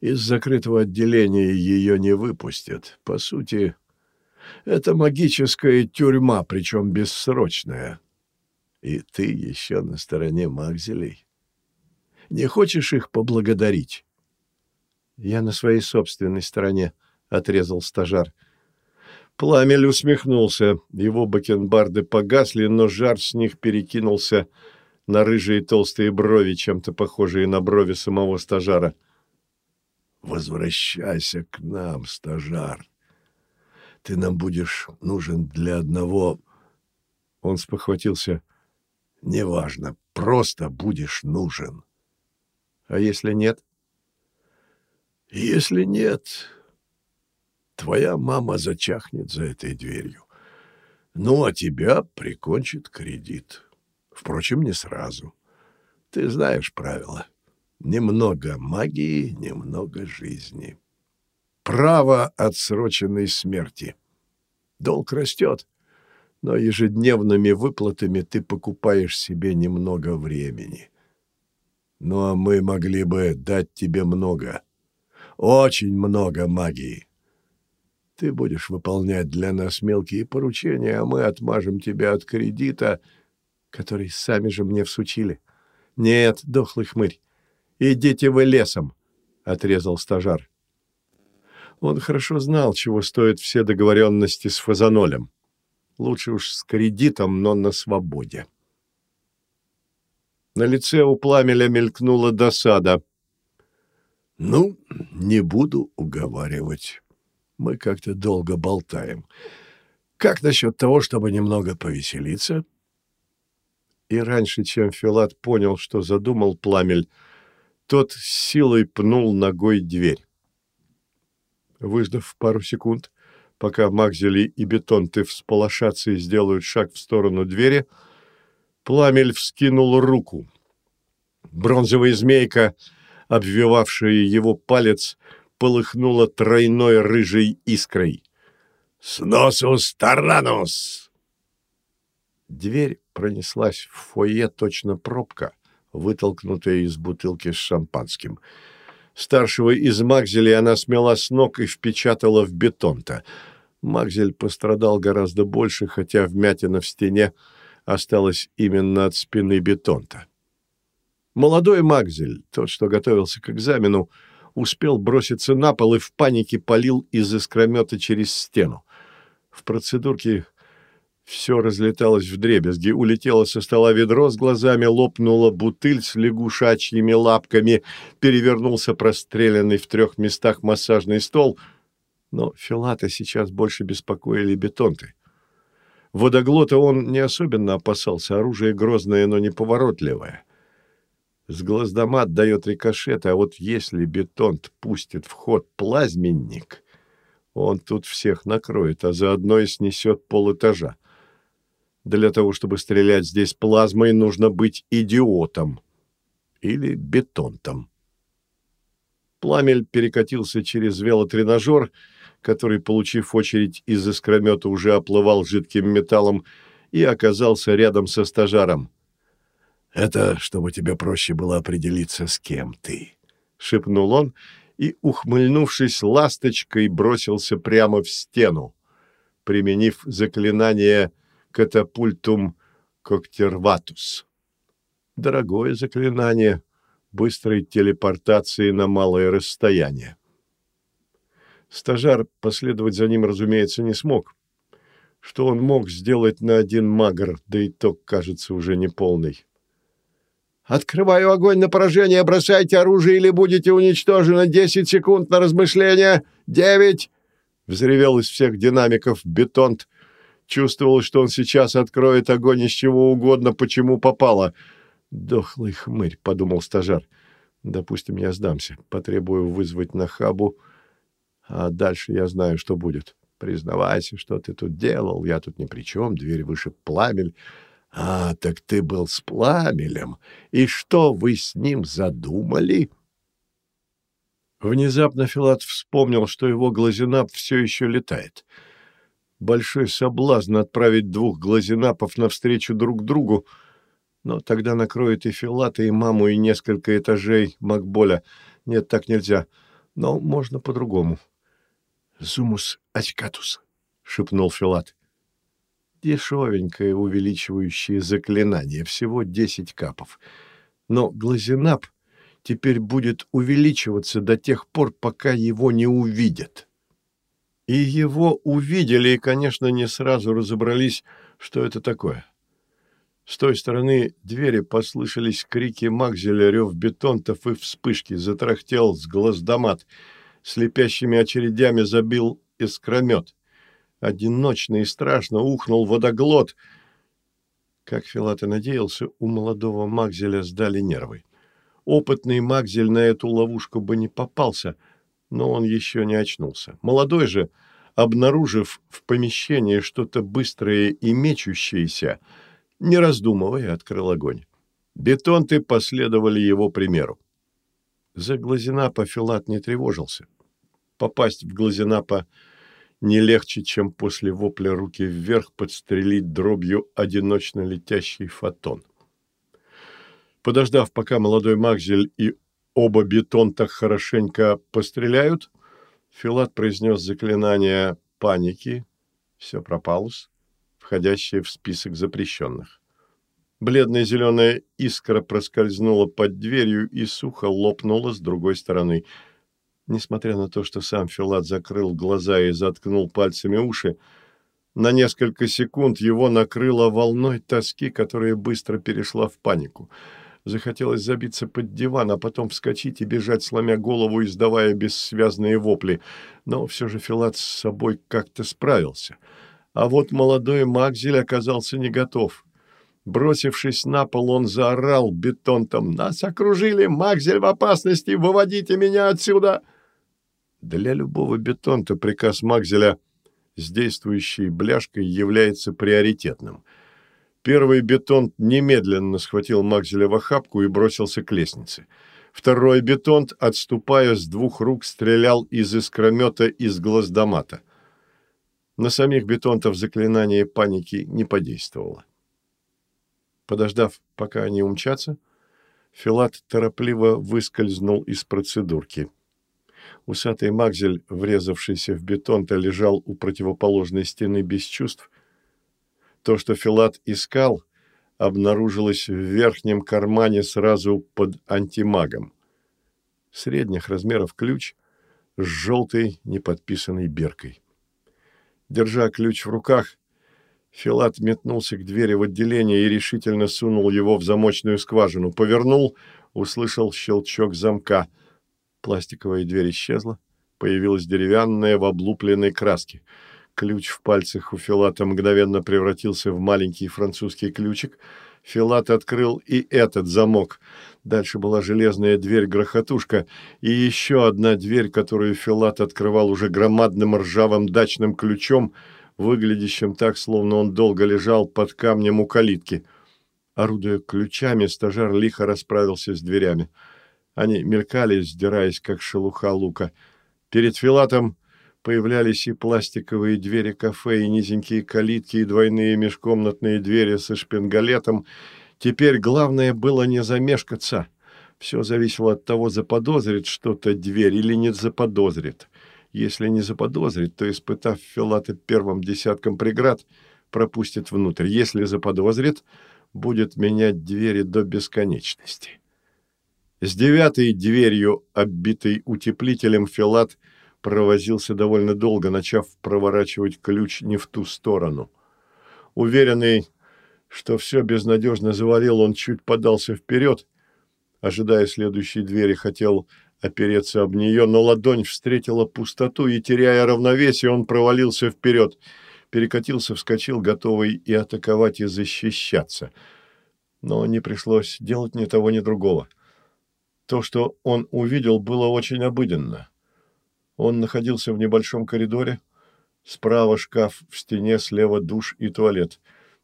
Из закрытого отделения ее не выпустят. По сути, это магическая тюрьма, причем бессрочная. И ты еще на стороне Макзелей. Не хочешь их поблагодарить? Я на своей собственной стороне, — отрезал стажар. Пламель усмехнулся. Его бакенбарды погасли, но жар с них перекинулся на рыжие толстые брови, чем-то похожие на брови самого стажара. — Возвращайся к нам, стажар. Ты нам будешь нужен для одного... Он спохватился. Неважно, просто будешь нужен. А если нет? Если нет, твоя мама зачахнет за этой дверью. Ну, а тебя прикончит кредит. Впрочем, не сразу. Ты знаешь правила. Немного магии, немного жизни. Право отсроченной смерти. Долг растет, но ежедневными выплатами ты покупаешь себе немного времени. Ну, а мы могли бы дать тебе много, очень много магии. Ты будешь выполнять для нас мелкие поручения, а мы отмажем тебя от кредита, который сами же мне всучили. Нет, дохлый хмырь, идите вы лесом, — отрезал стажар. Он хорошо знал, чего стоят все договоренности с Фазанолем. Лучше уж с кредитом, но на свободе. На лице у пламеля мелькнула досада. «Ну, не буду уговаривать. Мы как-то долго болтаем. Как насчет того, чтобы немного повеселиться?» И раньше, чем Филат понял, что задумал пламель, тот силой пнул ногой дверь. Выждав пару секунд, пока Макзели и Бетонты всполошатся и сделают шаг в сторону двери, Пламель вскинул руку. Бронзовая змейка, обвивавшая его палец, полыхнула тройной рыжей искрой. «Сносус таранус!» Дверь пронеслась в фойе точно пробка, вытолкнутая из бутылки с шампанским — Старшего из Макзели она смела с ног и впечатала в бетон-то. Макзель пострадал гораздо больше, хотя вмятина в стене осталась именно от спины бетонта. Молодой Макзель, тот, что готовился к экзамену, успел броситься на пол и в панике полил из искромета через стену. В процедурке все разлеталось в дребезги, улетело со стола ведро с глазами, лопнула бутыль с лягушачьими лапками, перевернулся простреленный в трех местах массажный стол. Но Филата сейчас больше беспокоили бетонты. Водоглота он не особенно опасался, оружие грозное, но неповоротливое. С глаздомат дает рикошет, а вот если бетонт пустит в ход плазменник, он тут всех накроет, а заодно и снесет полэтажа. Для того, чтобы стрелять здесь плазмой, нужно быть идиотом. Или бетонтом. Пламель перекатился через велотренажер, который, получив очередь из искромета, уже оплывал жидким металлом и оказался рядом со стажаром. «Это чтобы тебе проще было определиться, с кем ты», — шепнул он и, ухмыльнувшись ласточкой, бросился прямо в стену, применив заклинание «Связь» катапультум коктерватус. Дорогое заклинание быстрой телепортации на малое расстояние. Стажар последовать за ним, разумеется, не смог. Что он мог сделать на один магр, да и то, кажется, уже неполный. «Открываю огонь на поражение! Бросайте оружие или будете уничтожены! Десять секунд на размышление! Девять!» Взревел из всех динамиков бетонт, Чувствовал, что он сейчас откроет огонь из чего угодно, почему попало. «Дохлый хмырь», — подумал стажар. «Допустим, я сдамся. Потребую вызвать на хабу, а дальше я знаю, что будет. Признавайся, что ты тут делал. Я тут ни при чем. Дверь выше пламель. А, так ты был с пламелем. И что вы с ним задумали?» Внезапно Филат вспомнил, что его глазенап все еще летает — большой соблазн отправить двух глазенапов навстречу друг другу, но тогда накроет и Филата, и маму, и несколько этажей Макболя. Нет, так нельзя. Но можно по-другому. «Зумус ачкатус», — шепнул Филат. Дешевенькое увеличивающее заклинание, всего десять капов. Но глазенап теперь будет увеличиваться до тех пор, пока его не увидят. И его увидели, и, конечно, не сразу разобрались, что это такое. С той стороны двери послышались крики Макзеля, рев бетонтов и вспышки. Затрахтел с глаздомат. Слепящими очередями забил искромет. Одиночно и страшно ухнул водоглот. Как Филат и надеялся, у молодого Макзеля сдали нервы. Опытный Макзель на эту ловушку бы не попался — но он еще не очнулся. Молодой же, обнаружив в помещении что-то быстрое и мечущееся, не раздумывая, открыл огонь. Бетонты последовали его примеру. За Глазенапа Филат не тревожился. Попасть в Глазенапа не легче, чем после вопля руки вверх подстрелить дробью одиночно летящий фотон. Подождав, пока молодой Макзель и оба бетонта хорошенько постреляют, Филат произнес заклинание паники, все пропалус, входящее в список запрещенных. Бледная зеленая искра проскользнула под дверью и сухо лопнула с другой стороны. Несмотря на то, что сам Филат закрыл глаза и заткнул пальцами уши, на несколько секунд его накрыло волной тоски, которая быстро перешла в панику. Захотелось забиться под диван, а потом вскочить и бежать, сломя голову, издавая бессвязные вопли. Но все же Филат с собой как-то справился. А вот молодой Макзель оказался не готов. Бросившись на пол, он заорал бетонтом. «Нас окружили! Макзель в опасности! Выводите меня отсюда!» Для любого бетонта приказ Макзеля с действующей бляшкой является приоритетным. Первый бетонт немедленно схватил Макзеля в охапку и бросился к лестнице. Второй бетонт, отступая с двух рук, стрелял из искромета из глаздомата. На самих бетонтов заклинание паники не подействовало. Подождав, пока они умчатся, Филат торопливо выскользнул из процедурки. Усатый Макзель, врезавшийся в бетон-то, лежал у противоположной стены без чувств. То, что Филат искал, обнаружилось в верхнем кармане сразу под антимагом. Средних размеров ключ с желтой неподписанной беркой. Держа ключ в руках, Филат метнулся к двери в отделение и решительно сунул его в замочную скважину. Повернул, услышал щелчок замка. Пластиковая дверь исчезла. Появилась деревянная в облупленной краске. Ключ в пальцах у Филата мгновенно превратился в маленький французский ключик. Филат открыл и этот замок. Дальше была железная дверь-грохотушка и еще одна дверь, которую Филат открывал уже громадным ржавым дачным ключом — выглядящим так, словно он долго лежал под камнем у калитки. Орудуя ключами, стажар лихо расправился с дверями. Они мелькали, сдираясь, как шелуха лука. Перед Филатом появлялись и пластиковые двери кафе, и низенькие калитки, и двойные межкомнатные двери со шпингалетом. Теперь главное было не замешкаться. Все зависело от того, заподозрит что-то дверь или не заподозрит. Если не заподозрит, то, испытав Филата первым десятком преград, пропустит внутрь. Если заподозрит, будет менять двери до бесконечности. С девятой дверью, оббитой утеплителем, Филат провозился довольно долго, начав проворачивать ключ не в ту сторону. Уверенный, что все безнадежно завалил, он чуть подался вперед, ожидая следующей двери, хотел опереться об нее, но ладонь встретила пустоту, и, теряя равновесие, он провалился вперед, перекатился, вскочил, готовый и атаковать, и защищаться. Но не пришлось делать ни того, ни другого. То, что он увидел, было очень обыденно. Он находился в небольшом коридоре, справа шкаф в стене, слева душ и туалет.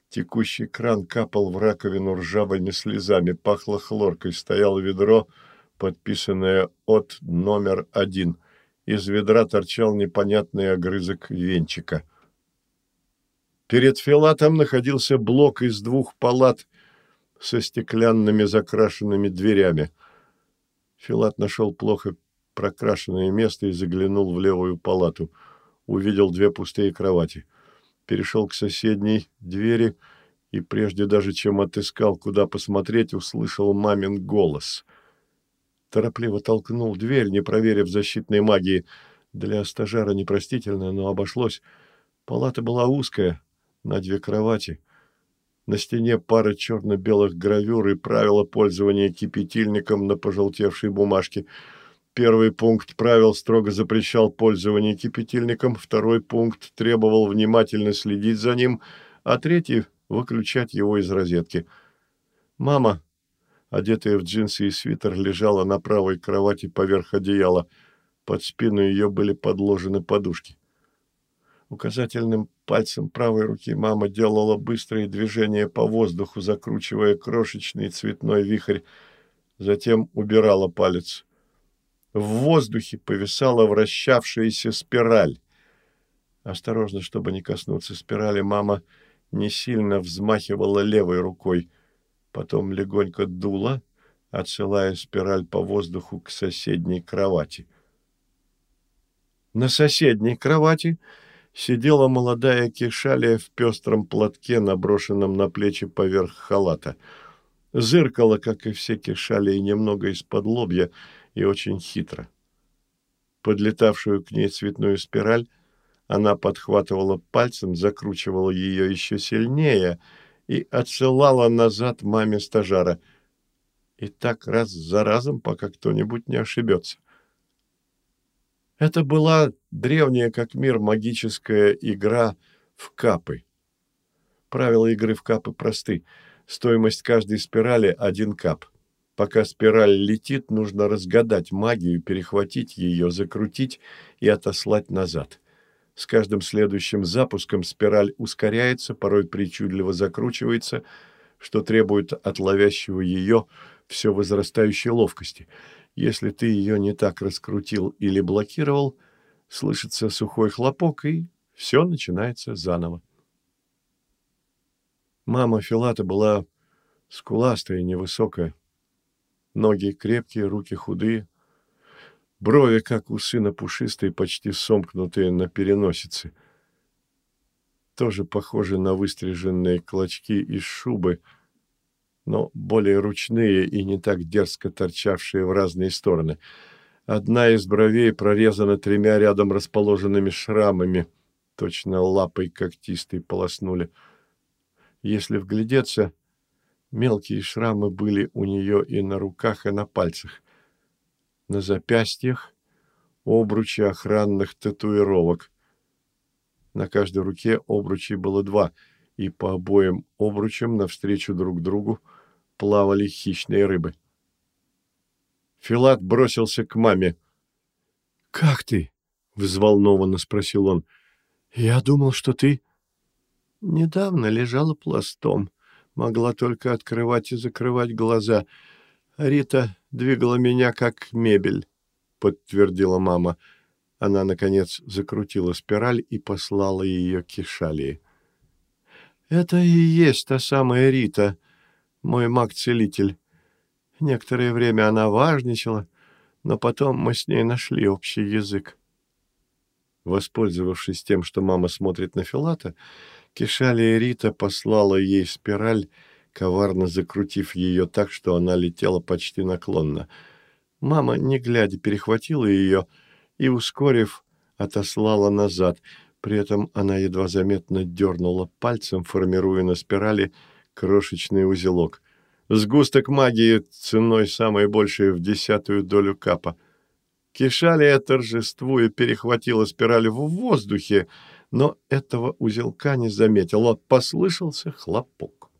Текущий кран капал в раковину ржавыми слезами, пахло хлоркой, стояло ведро — подписанное «От номер один». Из ведра торчал непонятный огрызок венчика. Перед Филатом находился блок из двух палат со стеклянными закрашенными дверями. Филат нашел плохо прокрашенное место и заглянул в левую палату. Увидел две пустые кровати. Перешел к соседней двери и, прежде даже чем отыскал, куда посмотреть, услышал мамин голос — торопливо толкнул дверь, не проверив защитной магии. Для стажара непростительно, но обошлось. Палата была узкая, на две кровати. На стене пара черно-белых гравюр и правила пользования кипятильником на пожелтевшей бумажке. Первый пункт правил строго запрещал пользование кипятильником, второй пункт требовал внимательно следить за ним, а третий — выключать его из розетки. Мама, одетая в джинсы и свитер, лежала на правой кровати поверх одеяла. Под спину ее были подложены подушки. Указательным пальцем правой руки мама делала быстрые движения по воздуху, закручивая крошечный цветной вихрь, затем убирала палец. В воздухе повисала вращавшаяся спираль. Осторожно, чтобы не коснуться спирали, мама не сильно взмахивала левой рукой, потом легонько дула, отсылая спираль по воздуху к соседней кровати. На соседней кровати сидела молодая кишалия в пестром платке, наброшенном на плечи поверх халата. Зыркала, как и все кишалии, немного из-под лобья и очень хитро. Подлетавшую к ней цветную спираль она подхватывала пальцем, закручивала ее еще сильнее и отсылала назад маме стажара. И так раз за разом, пока кто-нибудь не ошибется. Это была древняя как мир магическая игра в капы. Правила игры в капы просты. Стоимость каждой спирали – один кап. Пока спираль летит, нужно разгадать магию, перехватить ее, закрутить и отослать назад. С каждым следующим запуском спираль ускоряется, порой причудливо закручивается, что требует от ловящего ее все возрастающей ловкости. Если ты ее не так раскрутил или блокировал, слышится сухой хлопок, и все начинается заново. Мама Филата была скуластая и невысокая. Ноги крепкие, руки худые. Брови, как у сына, пушистые, почти сомкнутые на переносице. Тоже похожи на выстриженные клочки из шубы, но более ручные и не так дерзко торчавшие в разные стороны. Одна из бровей прорезана тремя рядом расположенными шрамами, точно лапой когтистой полоснули. Если вглядеться, Мелкие шрамы были у нее и на руках, и на пальцах. На запястьях обручи охранных татуировок. На каждой руке обручей было два, и по обоим обручам навстречу друг другу плавали хищные рыбы. Филат бросился к маме. «Как ты?» — взволнованно спросил он. «Я думал, что ты...» «Недавно лежала пластом», могла только открывать и закрывать глаза. Рита двигала меня как мебель, подтвердила мама. Она, наконец, закрутила спираль и послала ее к Ишалии. «Это и есть та самая Рита, мой маг-целитель. Некоторое время она важничала, но потом мы с ней нашли общий язык». Воспользовавшись тем, что мама смотрит на Филата, Кишалия Рита послала ей спираль, коварно закрутив ее так, что она летела почти наклонно. Мама, не глядя, перехватила ее и, ускорив, отослала назад. При этом она едва заметно дернула пальцем, формируя на спирали крошечный узелок. Сгусток магии ценой самой большей в десятую долю капа. Кишалия, торжествуя, перехватила спираль в воздухе, но этого узелка не заметила. Послышался хлопок.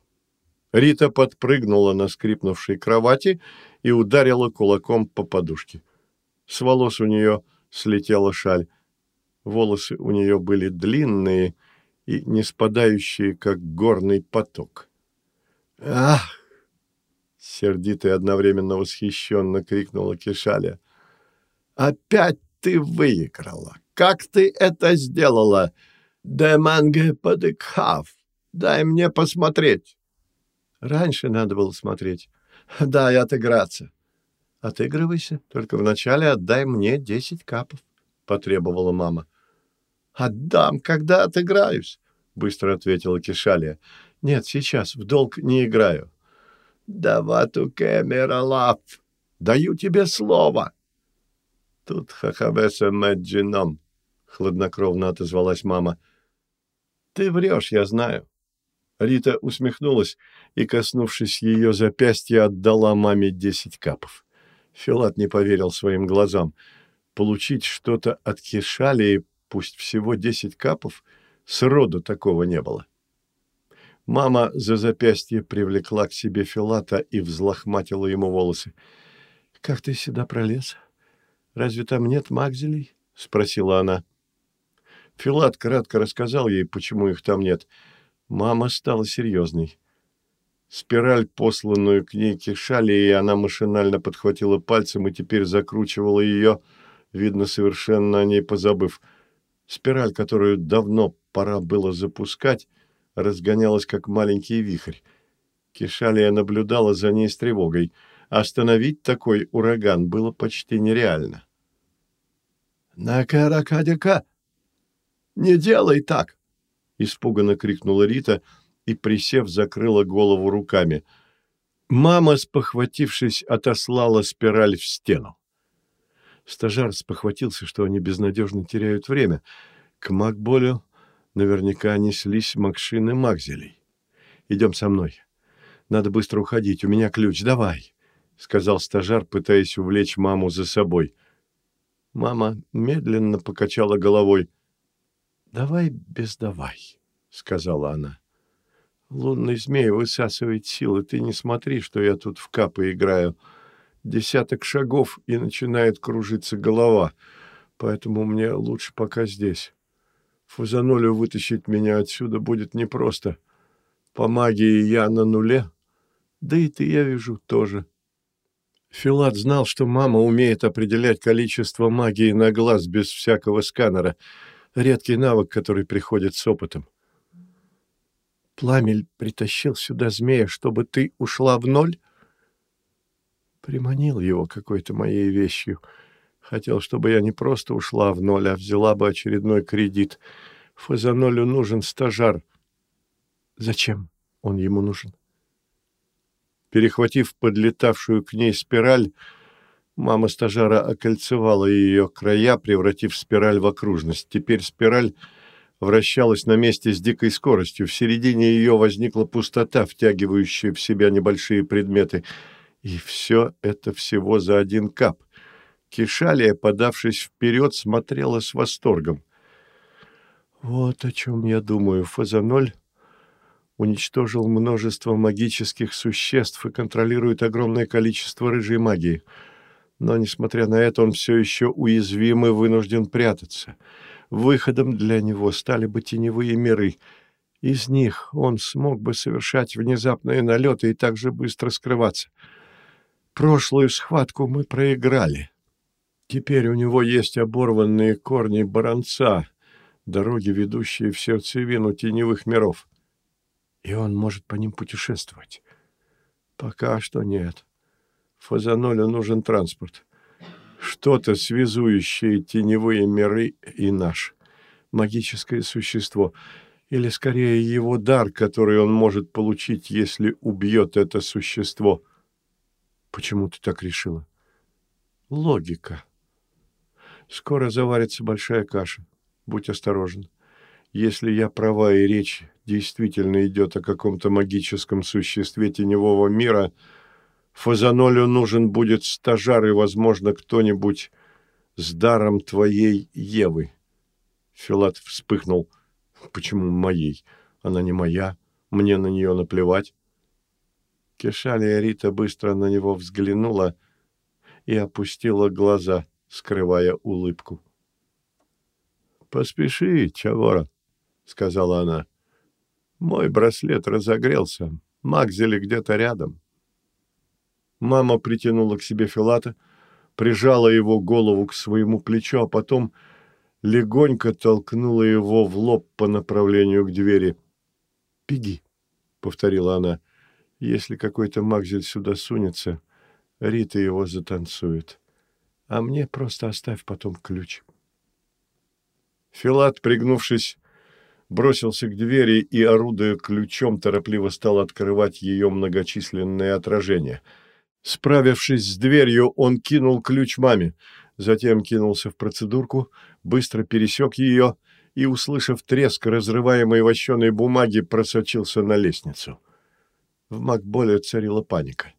Рита подпрыгнула на скрипнувшей кровати и ударила кулаком по подушке. С волос у нее слетела шаль. Волосы у нее были длинные и не спадающие, как горный поток. «Ах!» — сердито и одновременно восхищенно крикнула Кишаля. «Опять ты выиграла! Как ты это сделала? Деманге подыкхав. Дай мне посмотреть. Раньше надо было смотреть. Дай отыграться. Отыгрывайся, только вначале отдай мне десять капов, потребовала мама. Отдам, когда отыграюсь, быстро ответила Кишалия. Нет, сейчас в долг не играю. Давату кемера лап. Даю тебе слово. Тут хахабеса мэджином, хладнокровно отозвалась мама. Ты врешь, я знаю. Рита усмехнулась и, коснувшись ее запястья, отдала маме десять капов. Филат не поверил своим глазам. Получить что-то от Кишалии, пусть всего десять капов, сроду такого не было. Мама за запястье привлекла к себе Филата и взлохматила ему волосы. — Как ты сюда пролез? Разве там нет магзелей? — спросила она. Филат кратко рассказал ей, почему их там нет. Мама стала серьезной. Спираль, посланную к ней Кишали, и она машинально подхватила пальцем и теперь закручивала ее, видно, совершенно о ней позабыв. Спираль, которую давно пора было запускать, разгонялась, как маленький вихрь. Кишалия наблюдала за ней с тревогой. Остановить такой ураган было почти нереально. «Накаракадика! Не делай так!» — испуганно крикнула Рита и, присев, закрыла голову руками. Мама, спохватившись, отослала спираль в стену. Стажар спохватился, что они безнадежно теряют время. К Макболю наверняка неслись Макшины Макзелей. «Идем со мной. Надо быстро уходить. У меня ключ. Давай!» — сказал стажар, пытаясь увлечь маму за собой. Мама медленно покачала головой. «Давай без давай», — сказала она. «Лунный змей высасывает силы. Ты не смотри, что я тут в капы играю. Десяток шагов, и начинает кружиться голова. Поэтому мне лучше пока здесь. Фузанолю вытащить меня отсюда будет непросто. По магии я на нуле. Да и ты, я вижу, тоже». Филат знал, что мама умеет определять количество магии на глаз без всякого сканера. Редкий навык, который приходит с опытом. Пламель притащил сюда змея, чтобы ты ушла в ноль? Приманил его какой-то моей вещью. Хотел, чтобы я не просто ушла в ноль, а взяла бы очередной кредит. Фазанолю нужен стажар. Зачем он ему нужен? Перехватив подлетавшую к ней спираль, мама стажара окольцевала ее края, превратив спираль в окружность. Теперь спираль вращалась на месте с дикой скоростью. В середине ее возникла пустота, втягивающая в себя небольшие предметы. И все это всего за один кап. Кишалия, подавшись вперед, смотрела с восторгом. «Вот о чем я думаю, Фазаноль уничтожил множество магических существ и контролирует огромное количество рыжей магии. Но, несмотря на это, он все еще уязвим и вынужден прятаться. Выходом для него стали бы теневые миры. Из них он смог бы совершать внезапные налеты и также быстро скрываться. Прошлую схватку мы проиграли. Теперь у него есть оборванные корни баронца, дороги, ведущие в сердцевину теневых миров и он может по ним путешествовать. Пока что нет. Фазанолю нужен транспорт. Что-то, связующее теневые миры и наш. Магическое существо. Или, скорее, его дар, который он может получить, если убьет это существо. Почему ты так решила? Логика. Скоро заварится большая каша. Будь осторожен. Если я права и речь действительно идет о каком-то магическом существе теневого мира, Фазанолю нужен будет стажар и, возможно, кто-нибудь с даром твоей Евы. Филат вспыхнул. Почему моей? Она не моя. Мне на нее наплевать. Кешалия Рита быстро на него взглянула и опустила глаза, скрывая улыбку. «Поспеши, Чавора», — сказала она. Мой браслет разогрелся. Макзели где-то рядом. Мама притянула к себе Филата, прижала его голову к своему плечу, а потом легонько толкнула его в лоб по направлению к двери. «Беги», — повторила она. «Если какой-то Макзель сюда сунется, Рита его затанцует. А мне просто оставь потом ключ». Филат, пригнувшись, бросился к двери и, орудуя ключом, торопливо стал открывать ее многочисленные отражения. Справившись с дверью, он кинул ключ маме, затем кинулся в процедурку, быстро пересек ее и, услышав треск разрываемой вощеной бумаги, просочился на лестницу. В Макболе царила паника.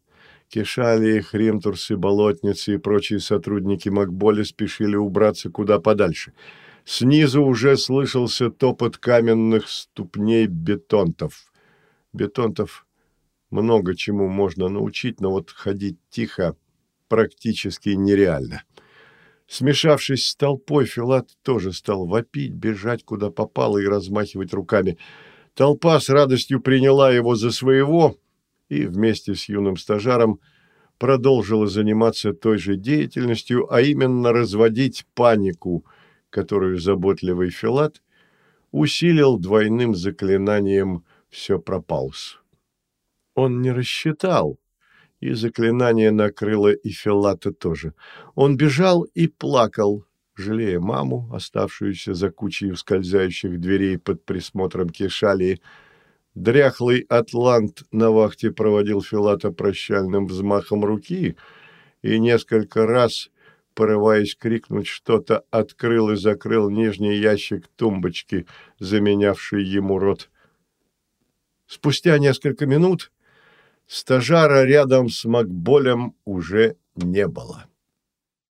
Кишали, Хримтурсы, Болотницы и прочие сотрудники Макболя спешили убраться куда подальше — Снизу уже слышался топот каменных ступней бетонтов. Бетонтов много чему можно научить, но вот ходить тихо практически нереально. Смешавшись с толпой, Филат тоже стал вопить, бежать куда попало и размахивать руками. Толпа с радостью приняла его за своего и вместе с юным стажаром продолжила заниматься той же деятельностью, а именно разводить панику, которую заботливый Филат усилил двойным заклинанием «все пропалс». Он не рассчитал, и заклинание накрыло и Филата тоже. Он бежал и плакал, жалея маму, оставшуюся за кучей ускользающих дверей под присмотром Кешалии. Дряхлый атлант на вахте проводил Филата прощальным взмахом руки и несколько раз, порываясь крикнуть что-то, открыл и закрыл нижний ящик тумбочки, заменявший ему рот. Спустя несколько минут стажара рядом с Макболем уже не было.